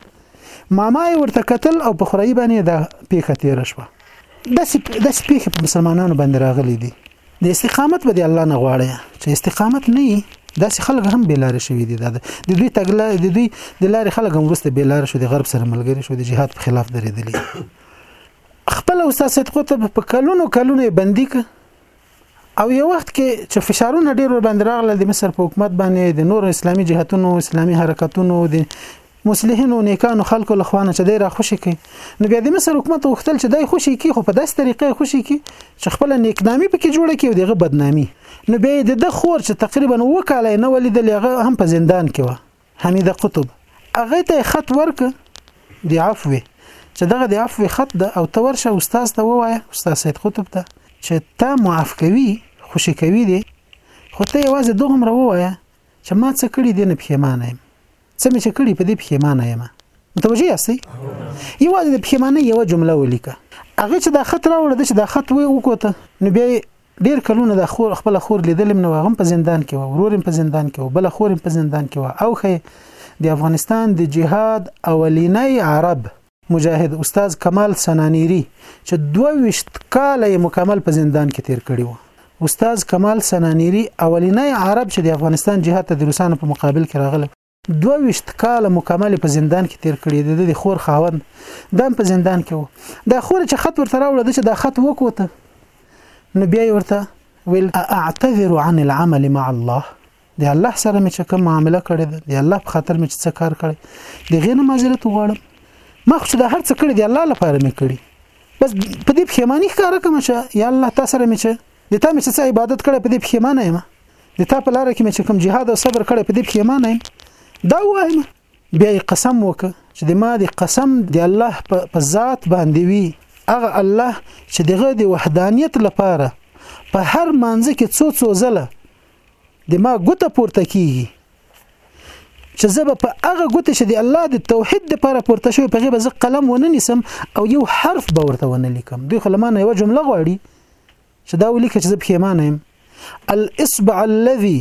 ماما یې ورته قتل او په خورایي باندې دا پیښه تیره شوه داسې داسې پیښې په مسلمانانو باندې راغلي دي د استقامت به د الله نه غواړي چې استقامت نه وي داسې خلک هم بلار شوي دي د دوی تګلا د دوی د لارې خلک هم ورسته بلار شو د غرب سره ملګری شو د جهاد په خلاف درېدلي خپل استاد صدیق قطب په کلونو کلونو بندي ک او یو وخت کې چې فشارونه ډېر ور باندې راغله د مصر په حکومت باندې د نور اسلامي جهاتونو اسلامي حرکتونو د مصلحینو نیکانو خلکو له خوانه چې دی را خوشی کی نو بیا د مصر حکومت غوښتل چې دای خوشی کی خو په داسې طریقې خوشی کی چې خپل نیکنامي پکې جوړه کی او دغه بدنامي نو بیا د د خور چې تقریبا وکاله نه ولیدل هغه هم په زندان کې و حمید قطب هغه ته خط ورک دی عفو چې دغه د عفو خط ده او ته ورشه استاد ته ووایه استاد سید قطب ته چې تا معاف کوي خوشی کوي دي خو ته یوازې دوه هم راووایه چې ما څه کړی دي نه پښیمانه یم څه مې چې کړي په دې پښیمانه یم متوجه یاست یوازې د پښیمانه یو جمله ولیکه هغه چې دا خط راوړ د چې دا خط وې وکوته نو بیا ډیر کلونه د خور خپل خور لیدلم نو هغه په زندان کې و ورور په زندان کې و بل خور په زندان کې و او خې د افغانستان د جهاد اولینی عرب مجاهد استاد کمال سنانيري چې 22 کال یې مکمل په زندان کې تیر کړی و استاد کمال سنانيري اولینی عرب چې د افغانستان جهاد ته د روسانو په مقابل کې راغله 22 کال مکمل په زندان کې تیر کړی دی د خور خاوند دم په زندان کې وو دا خور چې خط ورته راوړل چې دا خط وکوته نو بیا ورته ویل اعتذر عن العمل مع الله د الله سره مې چې کوم معامله کړې ده د الله په خاطر مې چې څه کار کړی د غیر معذرت وغواړم ما خو چې د هر څه کړی دی الله لپاره مې کړی بس په دې پښیمانی ښکارا کوم چې یا الله تاسو سره مې چې د تا مې څه عبادت کړې په دې پښیمانه یم د تا په لار کې مې چې کوم جهاد او صبر کړې په دې پښیمانه یم دا وایم بیا قسم وک چې د ما د قسم د الله په ذات باندې وی هغه الله چې دغه د وحدانیت لپاره په هر مانځ کې څو څو زله د ما ګوته پورته کیږي چې زه به په هغه ګوته چې د الله د توحید لپاره پورته شوی په غیبه زه قلم ونه نیسم او یو حرف به ورته ونه لیکم دوی خو لمانه یو جمله غواړي چې دا ولیکه چې زه پښیمانه یم الاصبع الذي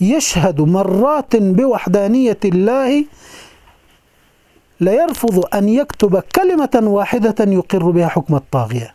يشهد مرات بوحدانية الله لا يرفض أن يكتب كلمة واحدة يقر بها حكم الطاغية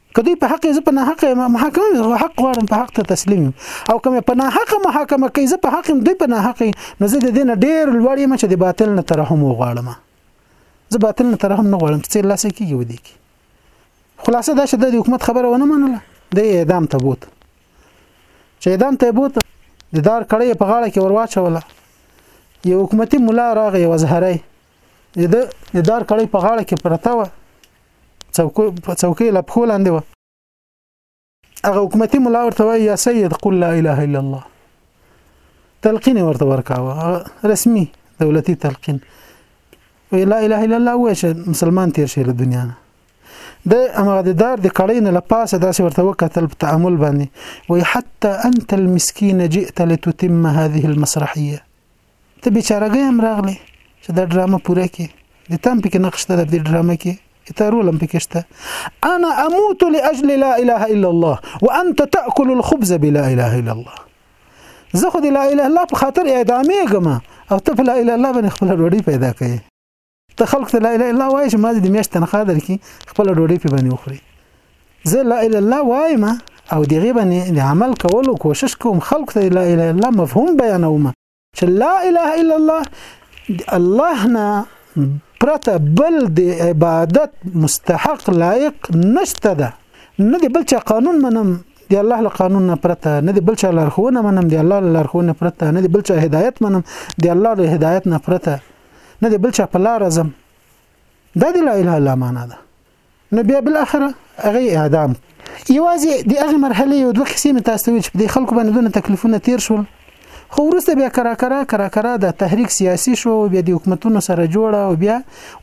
که دوی په حق زه په ناحق محاکمه زه حق غواړم په حق ته تسلیم او کوم په ناحق محاکمه کوي زه په حق دوی په ناحق نو زه د دین ډیر لوړ یم چې د باطل نه ترحم وغواړم زه باطل نه ترحم نه غواړم چې لاس کېږي ودی کی خلاصه دا چې د حکومت خبره ونه منله د اعدام ته بوت چې اعدام ته بوت د دار کړې په غاړه کې ورواچوله یو حکومتي مولا راغی وزهره د ده د دار کړۍ په غاړه کې پرته وه څوکۍ په څوکۍ له پښو لاندې وه هغه حکومتي ملا ورته وایي یا سید قل لا اله الا الله تلقین ورته ورکاوه رسمي دولتي تلقین وی لا اله الا الله وایي چې مسلمان تیر شي له دنیا نه د امغه د دار د کړۍ نه لپاسه داسې ورته وکتل په تعامل باندې وی حتی انت المسکین جئت لتتم هذه المسرحيه ته بیچارګی هم راغلی چې دا ډرامه پوره کې د تم پکې نقش ته د ډرامه کې اتارول هم پکې شته انا اموت لاجل لا اله الا الله وانت تاكل الخبز بلا اله الا الله زه خو د لا اله الا الله په خاطر اعدامېږم او ته په لا اله الا الله باندې خپل ډوډۍ پیدا کوي ته خلکو ته لا اله الا الله وایې چې ما دې د میاشت تنخواه درکړي خپله ډوډۍ پې باندې وخوري زه لا اله الا الله وایم او دغه باندې د عمل کولو کوشش کوم خلکو ته لا اله الا الله مفهوم بیانوم چې لا اله الا الله الله نه پرته بل د عبادت مستحق لایق نشته ده نه دی بل چا قانون منم دی الله له قانون نه پرته نه دی بل چا لارښوونه منم دی الله له لارښوونه پرته نه دی بل چا هدایت منم دی الله له هدایت نه پرته نه د بل چا په لار ځم دا د لا اله الا معنا ده نو بیا بل اخره هغه اعدام یوازې د هغه مرحله یو دوه قسمه تاسو ویل چې د خلکو باندې دونه تکلیفونه تیر شول خو وروسته بیا کرا کرا کرا کرا د تحریک سیاسي شو بیا د حکومتونو سره جوړه او بیا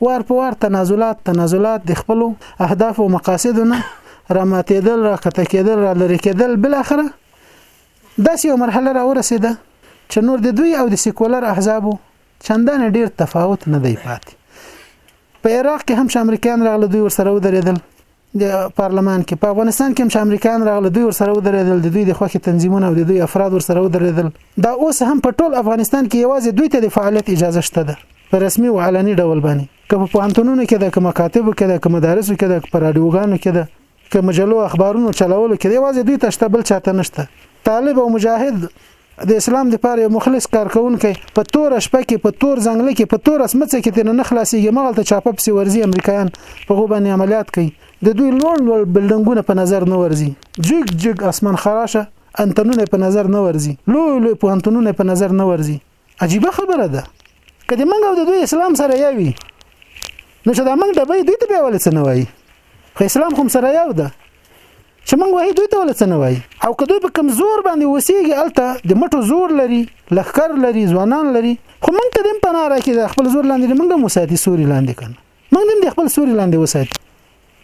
وار په وار تنازلات تنازلات د خپل اهداف او مقاصدونه راماتېدل را کته کېدل را لری کېدل بل اخره داسې یو مرحله را ورسېده چې نور د دوی او د سیکولر احزابو چندانې ډېر تفاوت نه دی پاتې په عراق کې هم چې امریکایان راغله دوی ورسره ودرېدل د پارلمان کې په افغانستان کې هم چې امریکایان راغله دوی ورسره ودرېدل د دوی د خوښې تنظیمونه او د دوی افراد ورسره ودرېدل دا اوس هم په ټول افغانستان کې یوازې دوی ته د فعالیت اجازه شته ده په رسمي او علني ډول باندې که په پوهنتونونو کې ده که مکاتبو کې ده که مدارسو کې ده که په راډیوګانو کې ده که مجلو اخبارونو چلولو کې یوازې دوی ته شته بل چاته نشته طالب او مجاهد د اسلام د پاره یو مخلص کارکونکي په تور شپه کې په تور ځنګل کې په تور اسمڅه کې تنه نه خلاصيږي مغل ته چاپه پسې ورزي امریکایان په غو باندې عملیات کوي د دوی لوړ لوړ بلډنګونه په نظر نه ورزي جګ جګ اسمان خراشه انتنونه په نظر نه ورزي لوی لوی پوهنتونونه په نظر نه ورزي عجیبه خبره ده که د منګ او د دوی اسلام سره یو وي نو چې دا منګ ډبې دې ته به ولې څه نه وایي خو اسلام هم سره یو ده چې موږ وایي دوی ته ولې څه نه وایي او که دوی په کم زور باندې وسیږي الته د مټو زور لري لخر لري ځوانان لري خو موږ ته دیم پناه راکې د خپل زور لاندې موږ مو ساتي سوري لاندې کنه موږ نن د خپل سوري لاندې وساتي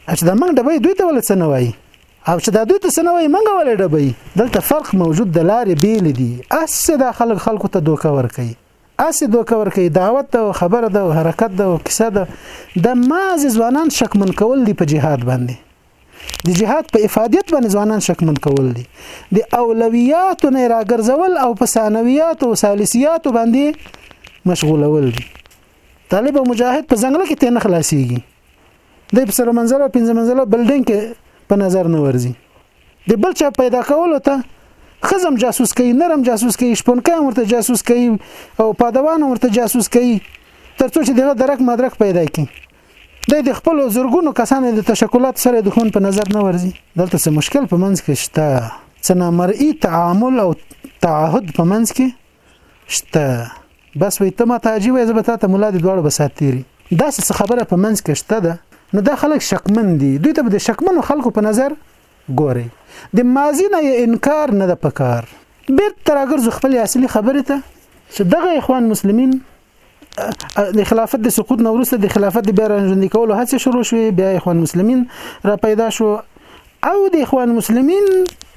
او چې دا موږ ډبې دوی ته ولې څه نه وایي او چې دا دوی ته څه نه وایي موږ ولې ډبې دلته فرق موجود د لارې بیل دي اس دا خلک خلکو ته دوکه ور کوي اس دوکه ور کوي دعوت ده او خبره ده او حرکت ده او کیسه ده د ماز ځوانان شکمن کول دي په جهاد باندې د جهاد په افادیت باندې ځوانان شکمن کول دي د اولویات نه راګرځول او په ثانویات او ثالثیات باندې مشغولول دي طالب او مجاهد په ځنګل کې ته نه خلاصيږي د په سره منځله پنځه منځله بلډینګ کې په نظر نه ورځي د بل چا پیدا کولو ته خزم جاسوس کوي نرم جاسوس کوي شپونکان ورته جاسوس کوي او پادوان ورته جاسوس کوي ترڅو چې دغه درک مدرک پیدا کړي د د خپل زورګونو کسانو د تشکلات سره د خون په نظر نه ورزي دلته څه مشکل په منځ کې شته څه نامرئی تعامل او تعهد په منځ کې شته بس وای ته ما ته حاجي وای زه به تا ته ملا دي دواړه به سات تیری داسې څه خبره په منځ کې شته ده نو دا خلک شکمن دي دوی ته به د شکمنو خلکو په نظر ګوري د ماضی نه یې انکار نه ده پکار بیرته راګرځو خپل اصلي خبره ته چې دغه اخوان مسلمین د خلافت د سقوط نه وروسته د خلافت د بیا رانژوندي کولو هڅې شروع شوې بیا اخوان مسلمین را پیدا شو او د اخوان مسلمین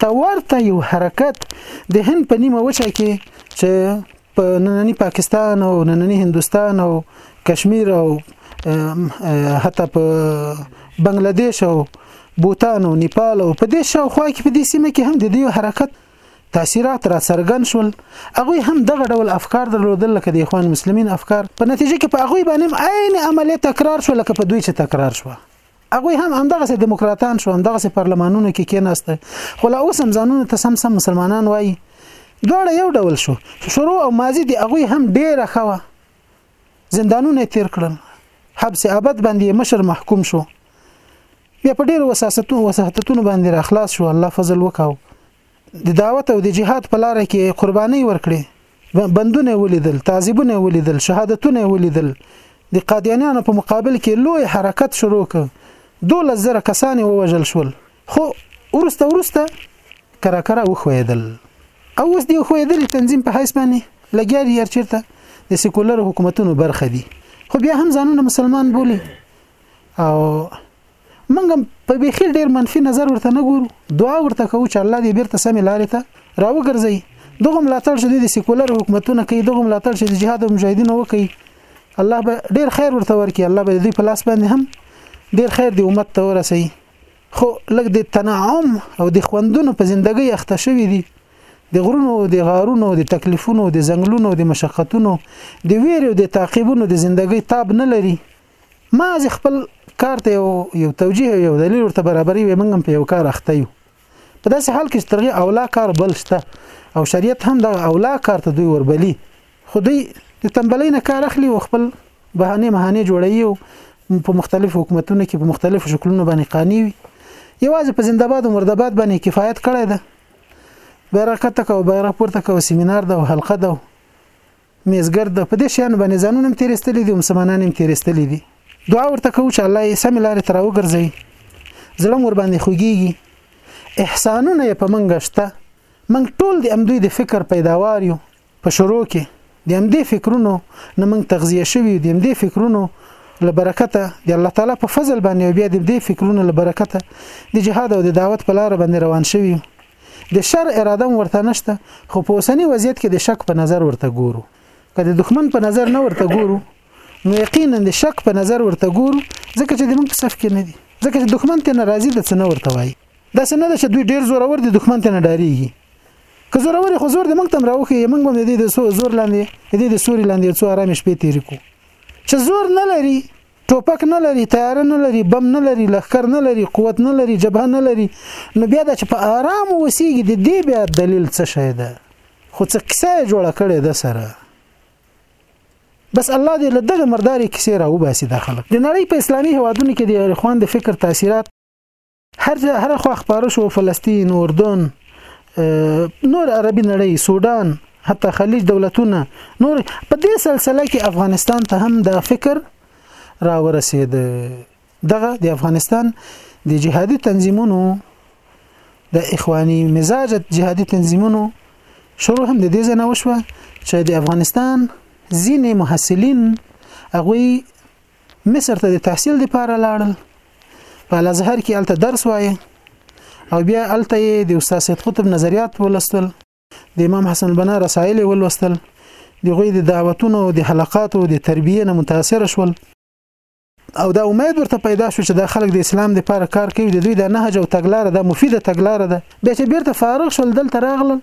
ته ورته یو حرکت د هند په نیمه وچه کې چې په نننی پاکستان او نننی هندوستان او کشمیر او حتی په بنگلاديش او بوتان او نیپال او په دې شاوخوا کې په دې سیمه کې هم د دې حرکت تاثیرات را څرګند شول هغه هم دغه ډول افکار درلودل لکه د اخوان مسلمین افکار په نتیجه کې په هغه باندې عین عملی تکرار شو لکه په دوی چې تکرار شو هغوی هم همدغسې دیموکراتان شو همدغسې پارلمانونو کې کېناسته خو لا اوس هم ځانونه ته سم سم مسلمانان وایي دواړه یو ډول شو چې شروع او ماضي د هغوی هم ډېره ښه وه زندانونه تیر کړل حبس ابد باندې مشر محکوم شو بیا په ډېرو وساستونو وساحتونو باندې را خلاص شو الله فضل وکاو د دعوت او د جهاد په لار کې قرباني ورکړي بندونه ولیدل تعذيبونه ولیدل شهادتونه ولیدل د قادیانانو په مقابل کې لوی حرکت شروع کړ دوله زره کسان ووجل شول خو ورسته ورسته کرا کرا وخویدل او اوس دی خویدل تنظیم په حیث باندې لګیا دي هر چیرته د سیکولر حکومتونو برخه دي خو بیا هم ځانونه مسلمان بولی او موږ هم په بیخي ډیر منفي نظر ورته نه ګورو دعا ورته کوو چې الله دې بیرته سمې لارې ته راوګرځي دغه ملاتړ چې د سیکولر حکومتونه کوي دغه ملاتړ چې د جهاد او مجاهدینو وکي الله به ډیر خیر ورته ورکړي الله به دوی په لاس باندې هم ډیر خیر دی امت ته ورسي خو لګ د تنعم او د خوندونو په زندګۍ اخته شوی دی د غرونو د غارونو د تکلیفونو د زنګلونو د مشقتونو د ویرو د تعقیبونو د زندګۍ تاب نه لري ما زه خپل کار ته یو یو توجیه یو دلیل ورته برابرې وي موږ هم په یو کار اخته یو په داسې حال کې چې ترغه اولا کار بل شته او شریعت هم د اولا کار ته دوی وربلی خو دوی د تنبلۍ نه کار اخلي او خپل بهانه مهانه جوړوي او په مختلف حکومتونو کې په مختلفو شکلونو باندې قانع وي یوازې په زنده‌باد او مرده‌باد باندې کفایت کړی ده بیرغ کته کو بیرغ پورته کو سیمینار ده او حلقه ده میزګر د په دې شیانو باندې ځانونه هم تیرستلې دي مسلمانان هم تیرستلې دي دعا ورته کوو چې الله یې سم لارې تر وګرځي زړه ور باندې خوږيږي احسانونه یې په منګه شته من ټول د امدوی د فکر پیداوار یو په شروع کې د امدې فکرونو نه من تغذیه شوی د امدې فکرونو له برکته د الله تعالی په فضل باندې بیا د دې فکرونو له برکته د جهاد او د دعوت په لار باندې روان شوی د شر اراده ورته نشته خو په اوسنی وضعیت کې د شک په نظر ورته ګورو که د دښمن په نظر نه ورته ګورو نو یقینا د شک په نظر ورته ګورو ځکه چې د موږ په صف کې نه دي ځکه چې دښمن ته ناراضي د څه نه ورته وایي دا څه نه ده چې دوی ډیر زور ور دي دښمن ته نه ډاریږي که زور ور خو زور د موږ تم راوخي موږ هم د دې د زور لاندې د دې د سوري لاندې څو آرام شپې تیر کو چې زور نه لري ټوپک نه لري، طیاره نه لري، بم نه لري، لښکر نه لري، قوت نه لري، جبهه نه لري، نو بیا دا چې په آرام اوسېږي د دې بیا دلیل څه شی ده؟ خو څه کیسه یې جوړه کړې ده سره. بس الله دې له دغه مردارې کیسې راوباسي دا خلک. د نړۍ په اسلامي هېوادونو کې د یاري خوان د فکر تاثیرات، هر ځای هر خوا خبره شو فلسطین اردن نور عربي نړۍ سودان حتی خلیج دولتونه نور په دې سلسله کې افغانستان ته هم دا فکر را ورسید دغه د افغانستان د جهادي تنظیمونو د اخواني مزاج جهادي تنظیمونو شروع هم د دې ځنه وشوه چې د افغانستان ځینې محصلین هغه مصر ته د تحصیل لپاره لاړل په الازهر کې الته درس وایي او بیا الته یې د استاد سید قطب نظریات ولستل د امام حسن بنا رسایل ولوستل د غوی د دعوتونو او د حلقاتو د تربیې نه متاثر شول او دا امید ورته پیدا شو چې دا خلک د اسلام لپاره کار کوي د دوی د نهج او تګلار د مفیده تګلار ده بیا چې بیرته فارغ شول دلته راغلل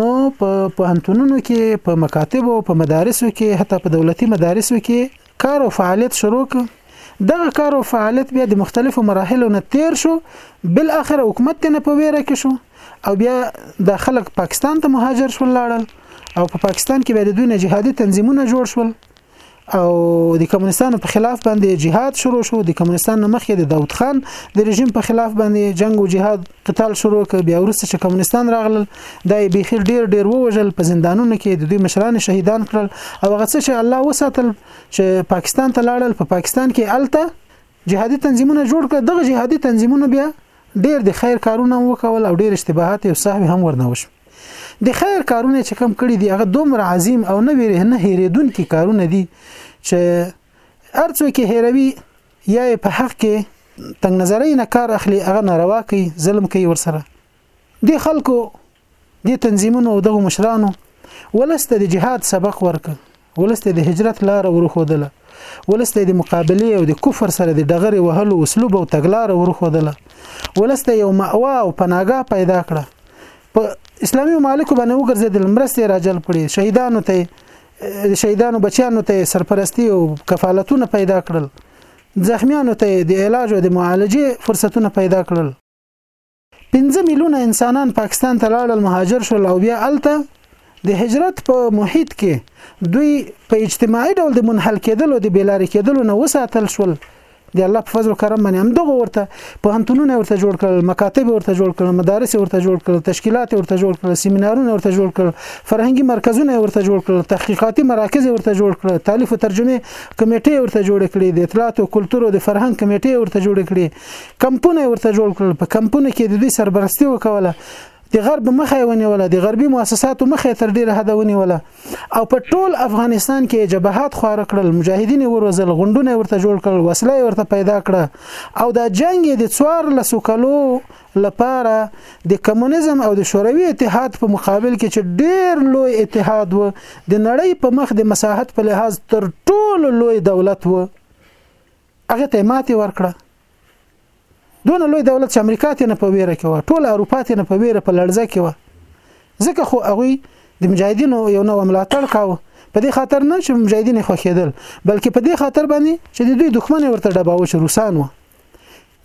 نو په پوهنتونونو کې په مکاتب او په مدارسو کې حتی په دولتي مدارسو کې کار او فعالیت شروع کړ دغه کار او فعالیت بیا د مختلفو مراحلو نه تیر شو بل اخر حکومت نه په ویره کې شو او بیا د خلک پاکستان ته مهاجر شول لاړل او په پاکستان کې بیا د دوی نه جهادي تنظیمونه جوړ شول او د کمونستانو په خلاف باندې جهاد شروع شو د کمونستانو مخکې د داوود خان د رژیم په خلاف باندې جنگ او جهاد قتال شروع ک بیا ورسته چې کمونستان راغلل دا یې بیخي ډیر ډیر ووجل په زندانونو کې د دوی مشران شهیدان کړل او هغه څه چې الله وساتل چې پاکستان ته لاړل په پاکستان کې الته جهادي تنظیمونه جوړ کړ دغه جهادي تنظیمونه بیا ډیر د خیر کارونه وکول او ډیر اشتباهات او صحوی هم ورنه وشو د خیر کارونه چې کم کړي دي هغه دومره عظیم او نه ویره نه هیریدونکي کارونه دي چې ارڅو کې هیروي یا یې په حق کې تنګ نظرۍ نه کار اخلي هغه ناروا کوي ظلم کوي ورسره د خلکو د تنظیمونو او دغه مشرانو ولسته د جهاد سبق ورک ولسته د هجرت لار ورخودله ولسته د مقابله او د کفر سره د ډغرې وهلو اسلوب او تګلار ورخودله ولسته یو مأوا او پناګاه پیدا کړه په اسلامي ممالکو باندې وګرځیدل مرستې راجل پړي شهیدانو ته د شهیدانو بچیانو ته سرپرستی او کفالتونه پیدا کړل زخمیانو ته د علاج او د معالجې فرصتونه پیدا کړل 15 میلیونه انسانان پاکستان ته لاړل مهاجر شول او بیا الته د هجرت په محیط کې دوی په اجتماعي ډول د منحل کېدلو د بیلارې کېدلو نه وساتل شول د الله په فضل کرم باندې هم دغه ورته پوهنتونونه ورته جوړ کړل مکاتب ورته جوړ کړل مدارس ورته جوړ کړل تشکیلات ورته جوړ کړل سیمینارونه ورته جوړ کړل فرهنګي مرکزونه ورته جوړ کړل تحقیقاتي مراکز ورته جوړ کړل تالیف او ترجمه کمیټې ورته جوړ کړې د اطلاعات او کلچر او د فرهنګ کمیټې ورته جوړ کړې کمپونه ورته جوړ کړل په کمپونه کې د دوی سربرستي وکوله د غرب مخه یې ونیوله د غربي مؤسساتو مخه یې تر ډېره حده ونیوله او په ټول افغانستان کې جبهات خواره کړل مجاهدین یې وروزل غونډونه یې ورته جوړ کړل وسله یې ورته پیدا کړه او دا جنګ یې د څوارلسو کلو لپاره د کمونیزم او د شوروي اتحاد په مقابل کې چې ډېر لوی اتحاد و د نړۍ په مخ د مساحت په لحاظ تر ټولو لوی دولت و هغه ته ماتې ورکړه دونه لوی دولت چې امریکا ته نه په ویره کې و ټول اروپا ته نه په ویره په لړزه کې و ځکه خو هغه د مجاهدینو یو نو ملاتړ کاوه په دې خاطر نه چې مجاهدین خوښیدل بلکې په دې خاطر باندې چې د دوی دښمن ورته ډباو چې روسان و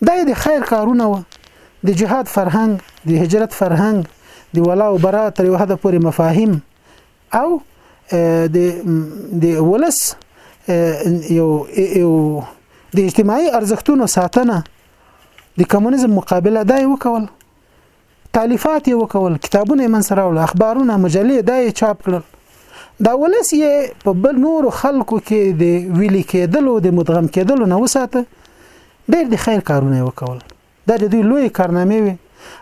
دا د خیر کارونه و د جهاد فرهنګ د هجرت فرهنګ د ولا او برا تر یو حد پورې مفاهیم او د د ولس یو یو د اجتماعي ارزښتونو ساتنه د کمونیزم مقابله دای وکول تالیفات یې وکول کتابونه من سره ول اخبارونه مجلې دای چاپ کړل دا ولس یې په بل نور خلکو کې د ویلي کېدلو د مدغم کېدلو نه وساته ډېر د خیر کارونه وکول دا د دوی لوی کارنامې وي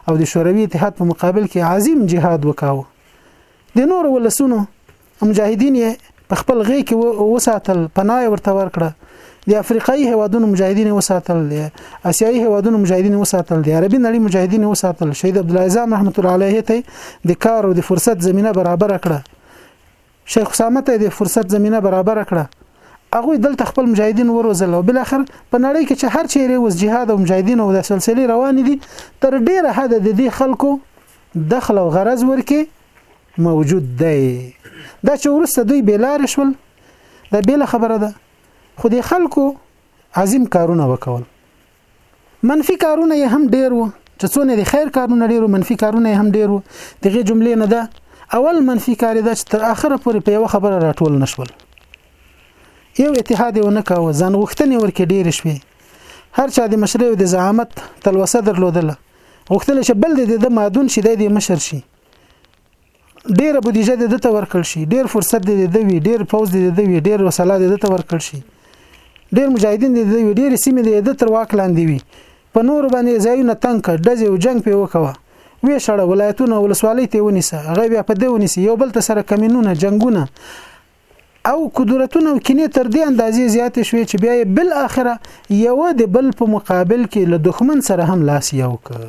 او د شوروي اتحاد په مقابل کې عظیم جهاد وکاوه د نور ولسونو مجاهدین یې په خپل غي کې وساتل پناه ورته ورکړه د افریقایي هوادونو مجاهدین وساتل دي اسیایي هوادونو مجاهدین وساتل دي عربي نړۍ مجاهدین وساتل شهید عبد العزام رحمت الله علیه ته د کار او د فرصت زمينه برابر کړه شیخ اسامه ته د فرصت زمينه برابر کړه هغه دلته خپل مجاهدین وروزل او بل اخر په نړۍ کې چې هر چیرې اوس جهاد او مجاهدین او د سلسله روان دي تر ډیره حد د دې خلکو دخل او غرض ورکه موجود دی دا چې ورسته دوی بلار شول دا بل خبره ده خو د خلکو عظیم کارونه وکول منفي کارونه یې هم ډیر وو چې څونه د خیر کارونه ډیر منفي کارونه یې هم ډیر وو دغه جملې نه ده اول منفي کار دا چې تر اخره پورې په یو خبره راټول نشول یو اتحاد یې ونه کاوه ځان غوښتنې ورکې ډیر شوې هر چا د مشرۍ او د زعامت تلوسه درلودله غوښتل شي بل د د مادون شي د مشر شي ډیره بودیجه د دته ورکړ شي ډیر فرصت د دې وی ډیر پوز د دې وی ډیر وسله د دته ورکړ شي ډیر مجاهدین د دې وی ډیر سیمه د دې تر واک لاندې وي په نور باندې ځایونه تنګ کړ د یو جنگ په وکوه وی شړه ولایتونه ولسوالۍ ته ونیسه هغه بیا په دې ونیسي یو بل ته سره کمینونه جنگونه او قدرتونه او کینې تر دې اندازې زیاتې شوې چې بیا بل اخره یو د بل په مقابل کې له دښمن سره هم لاس یو ک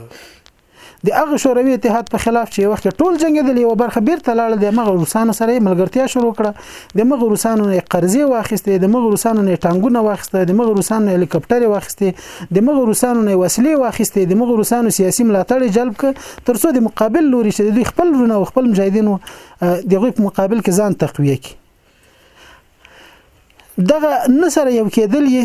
د هغه شوروي اتحاد په خلاف چې وخت ټول جنگیدل یو برخه بیرته لاړه د مغه روسانو سره ملګرتیا شروع کړه د مغه روسانو نه قرضې واخیستې د مغه روسانو نه ټانګونه واخیسته د مغه روسانو نه هلیکاپټر واخیستې د مغه روسانو نه وسلې واخیستې د مغه روسانو سیاسي ملاتړ جلب ک ترڅو د مقابل لوري چې دوی خپل رونه او خپل مجاهدینو د غوی په مقابل کې ځان تقویه کړي دغه نسره یو کېدل یې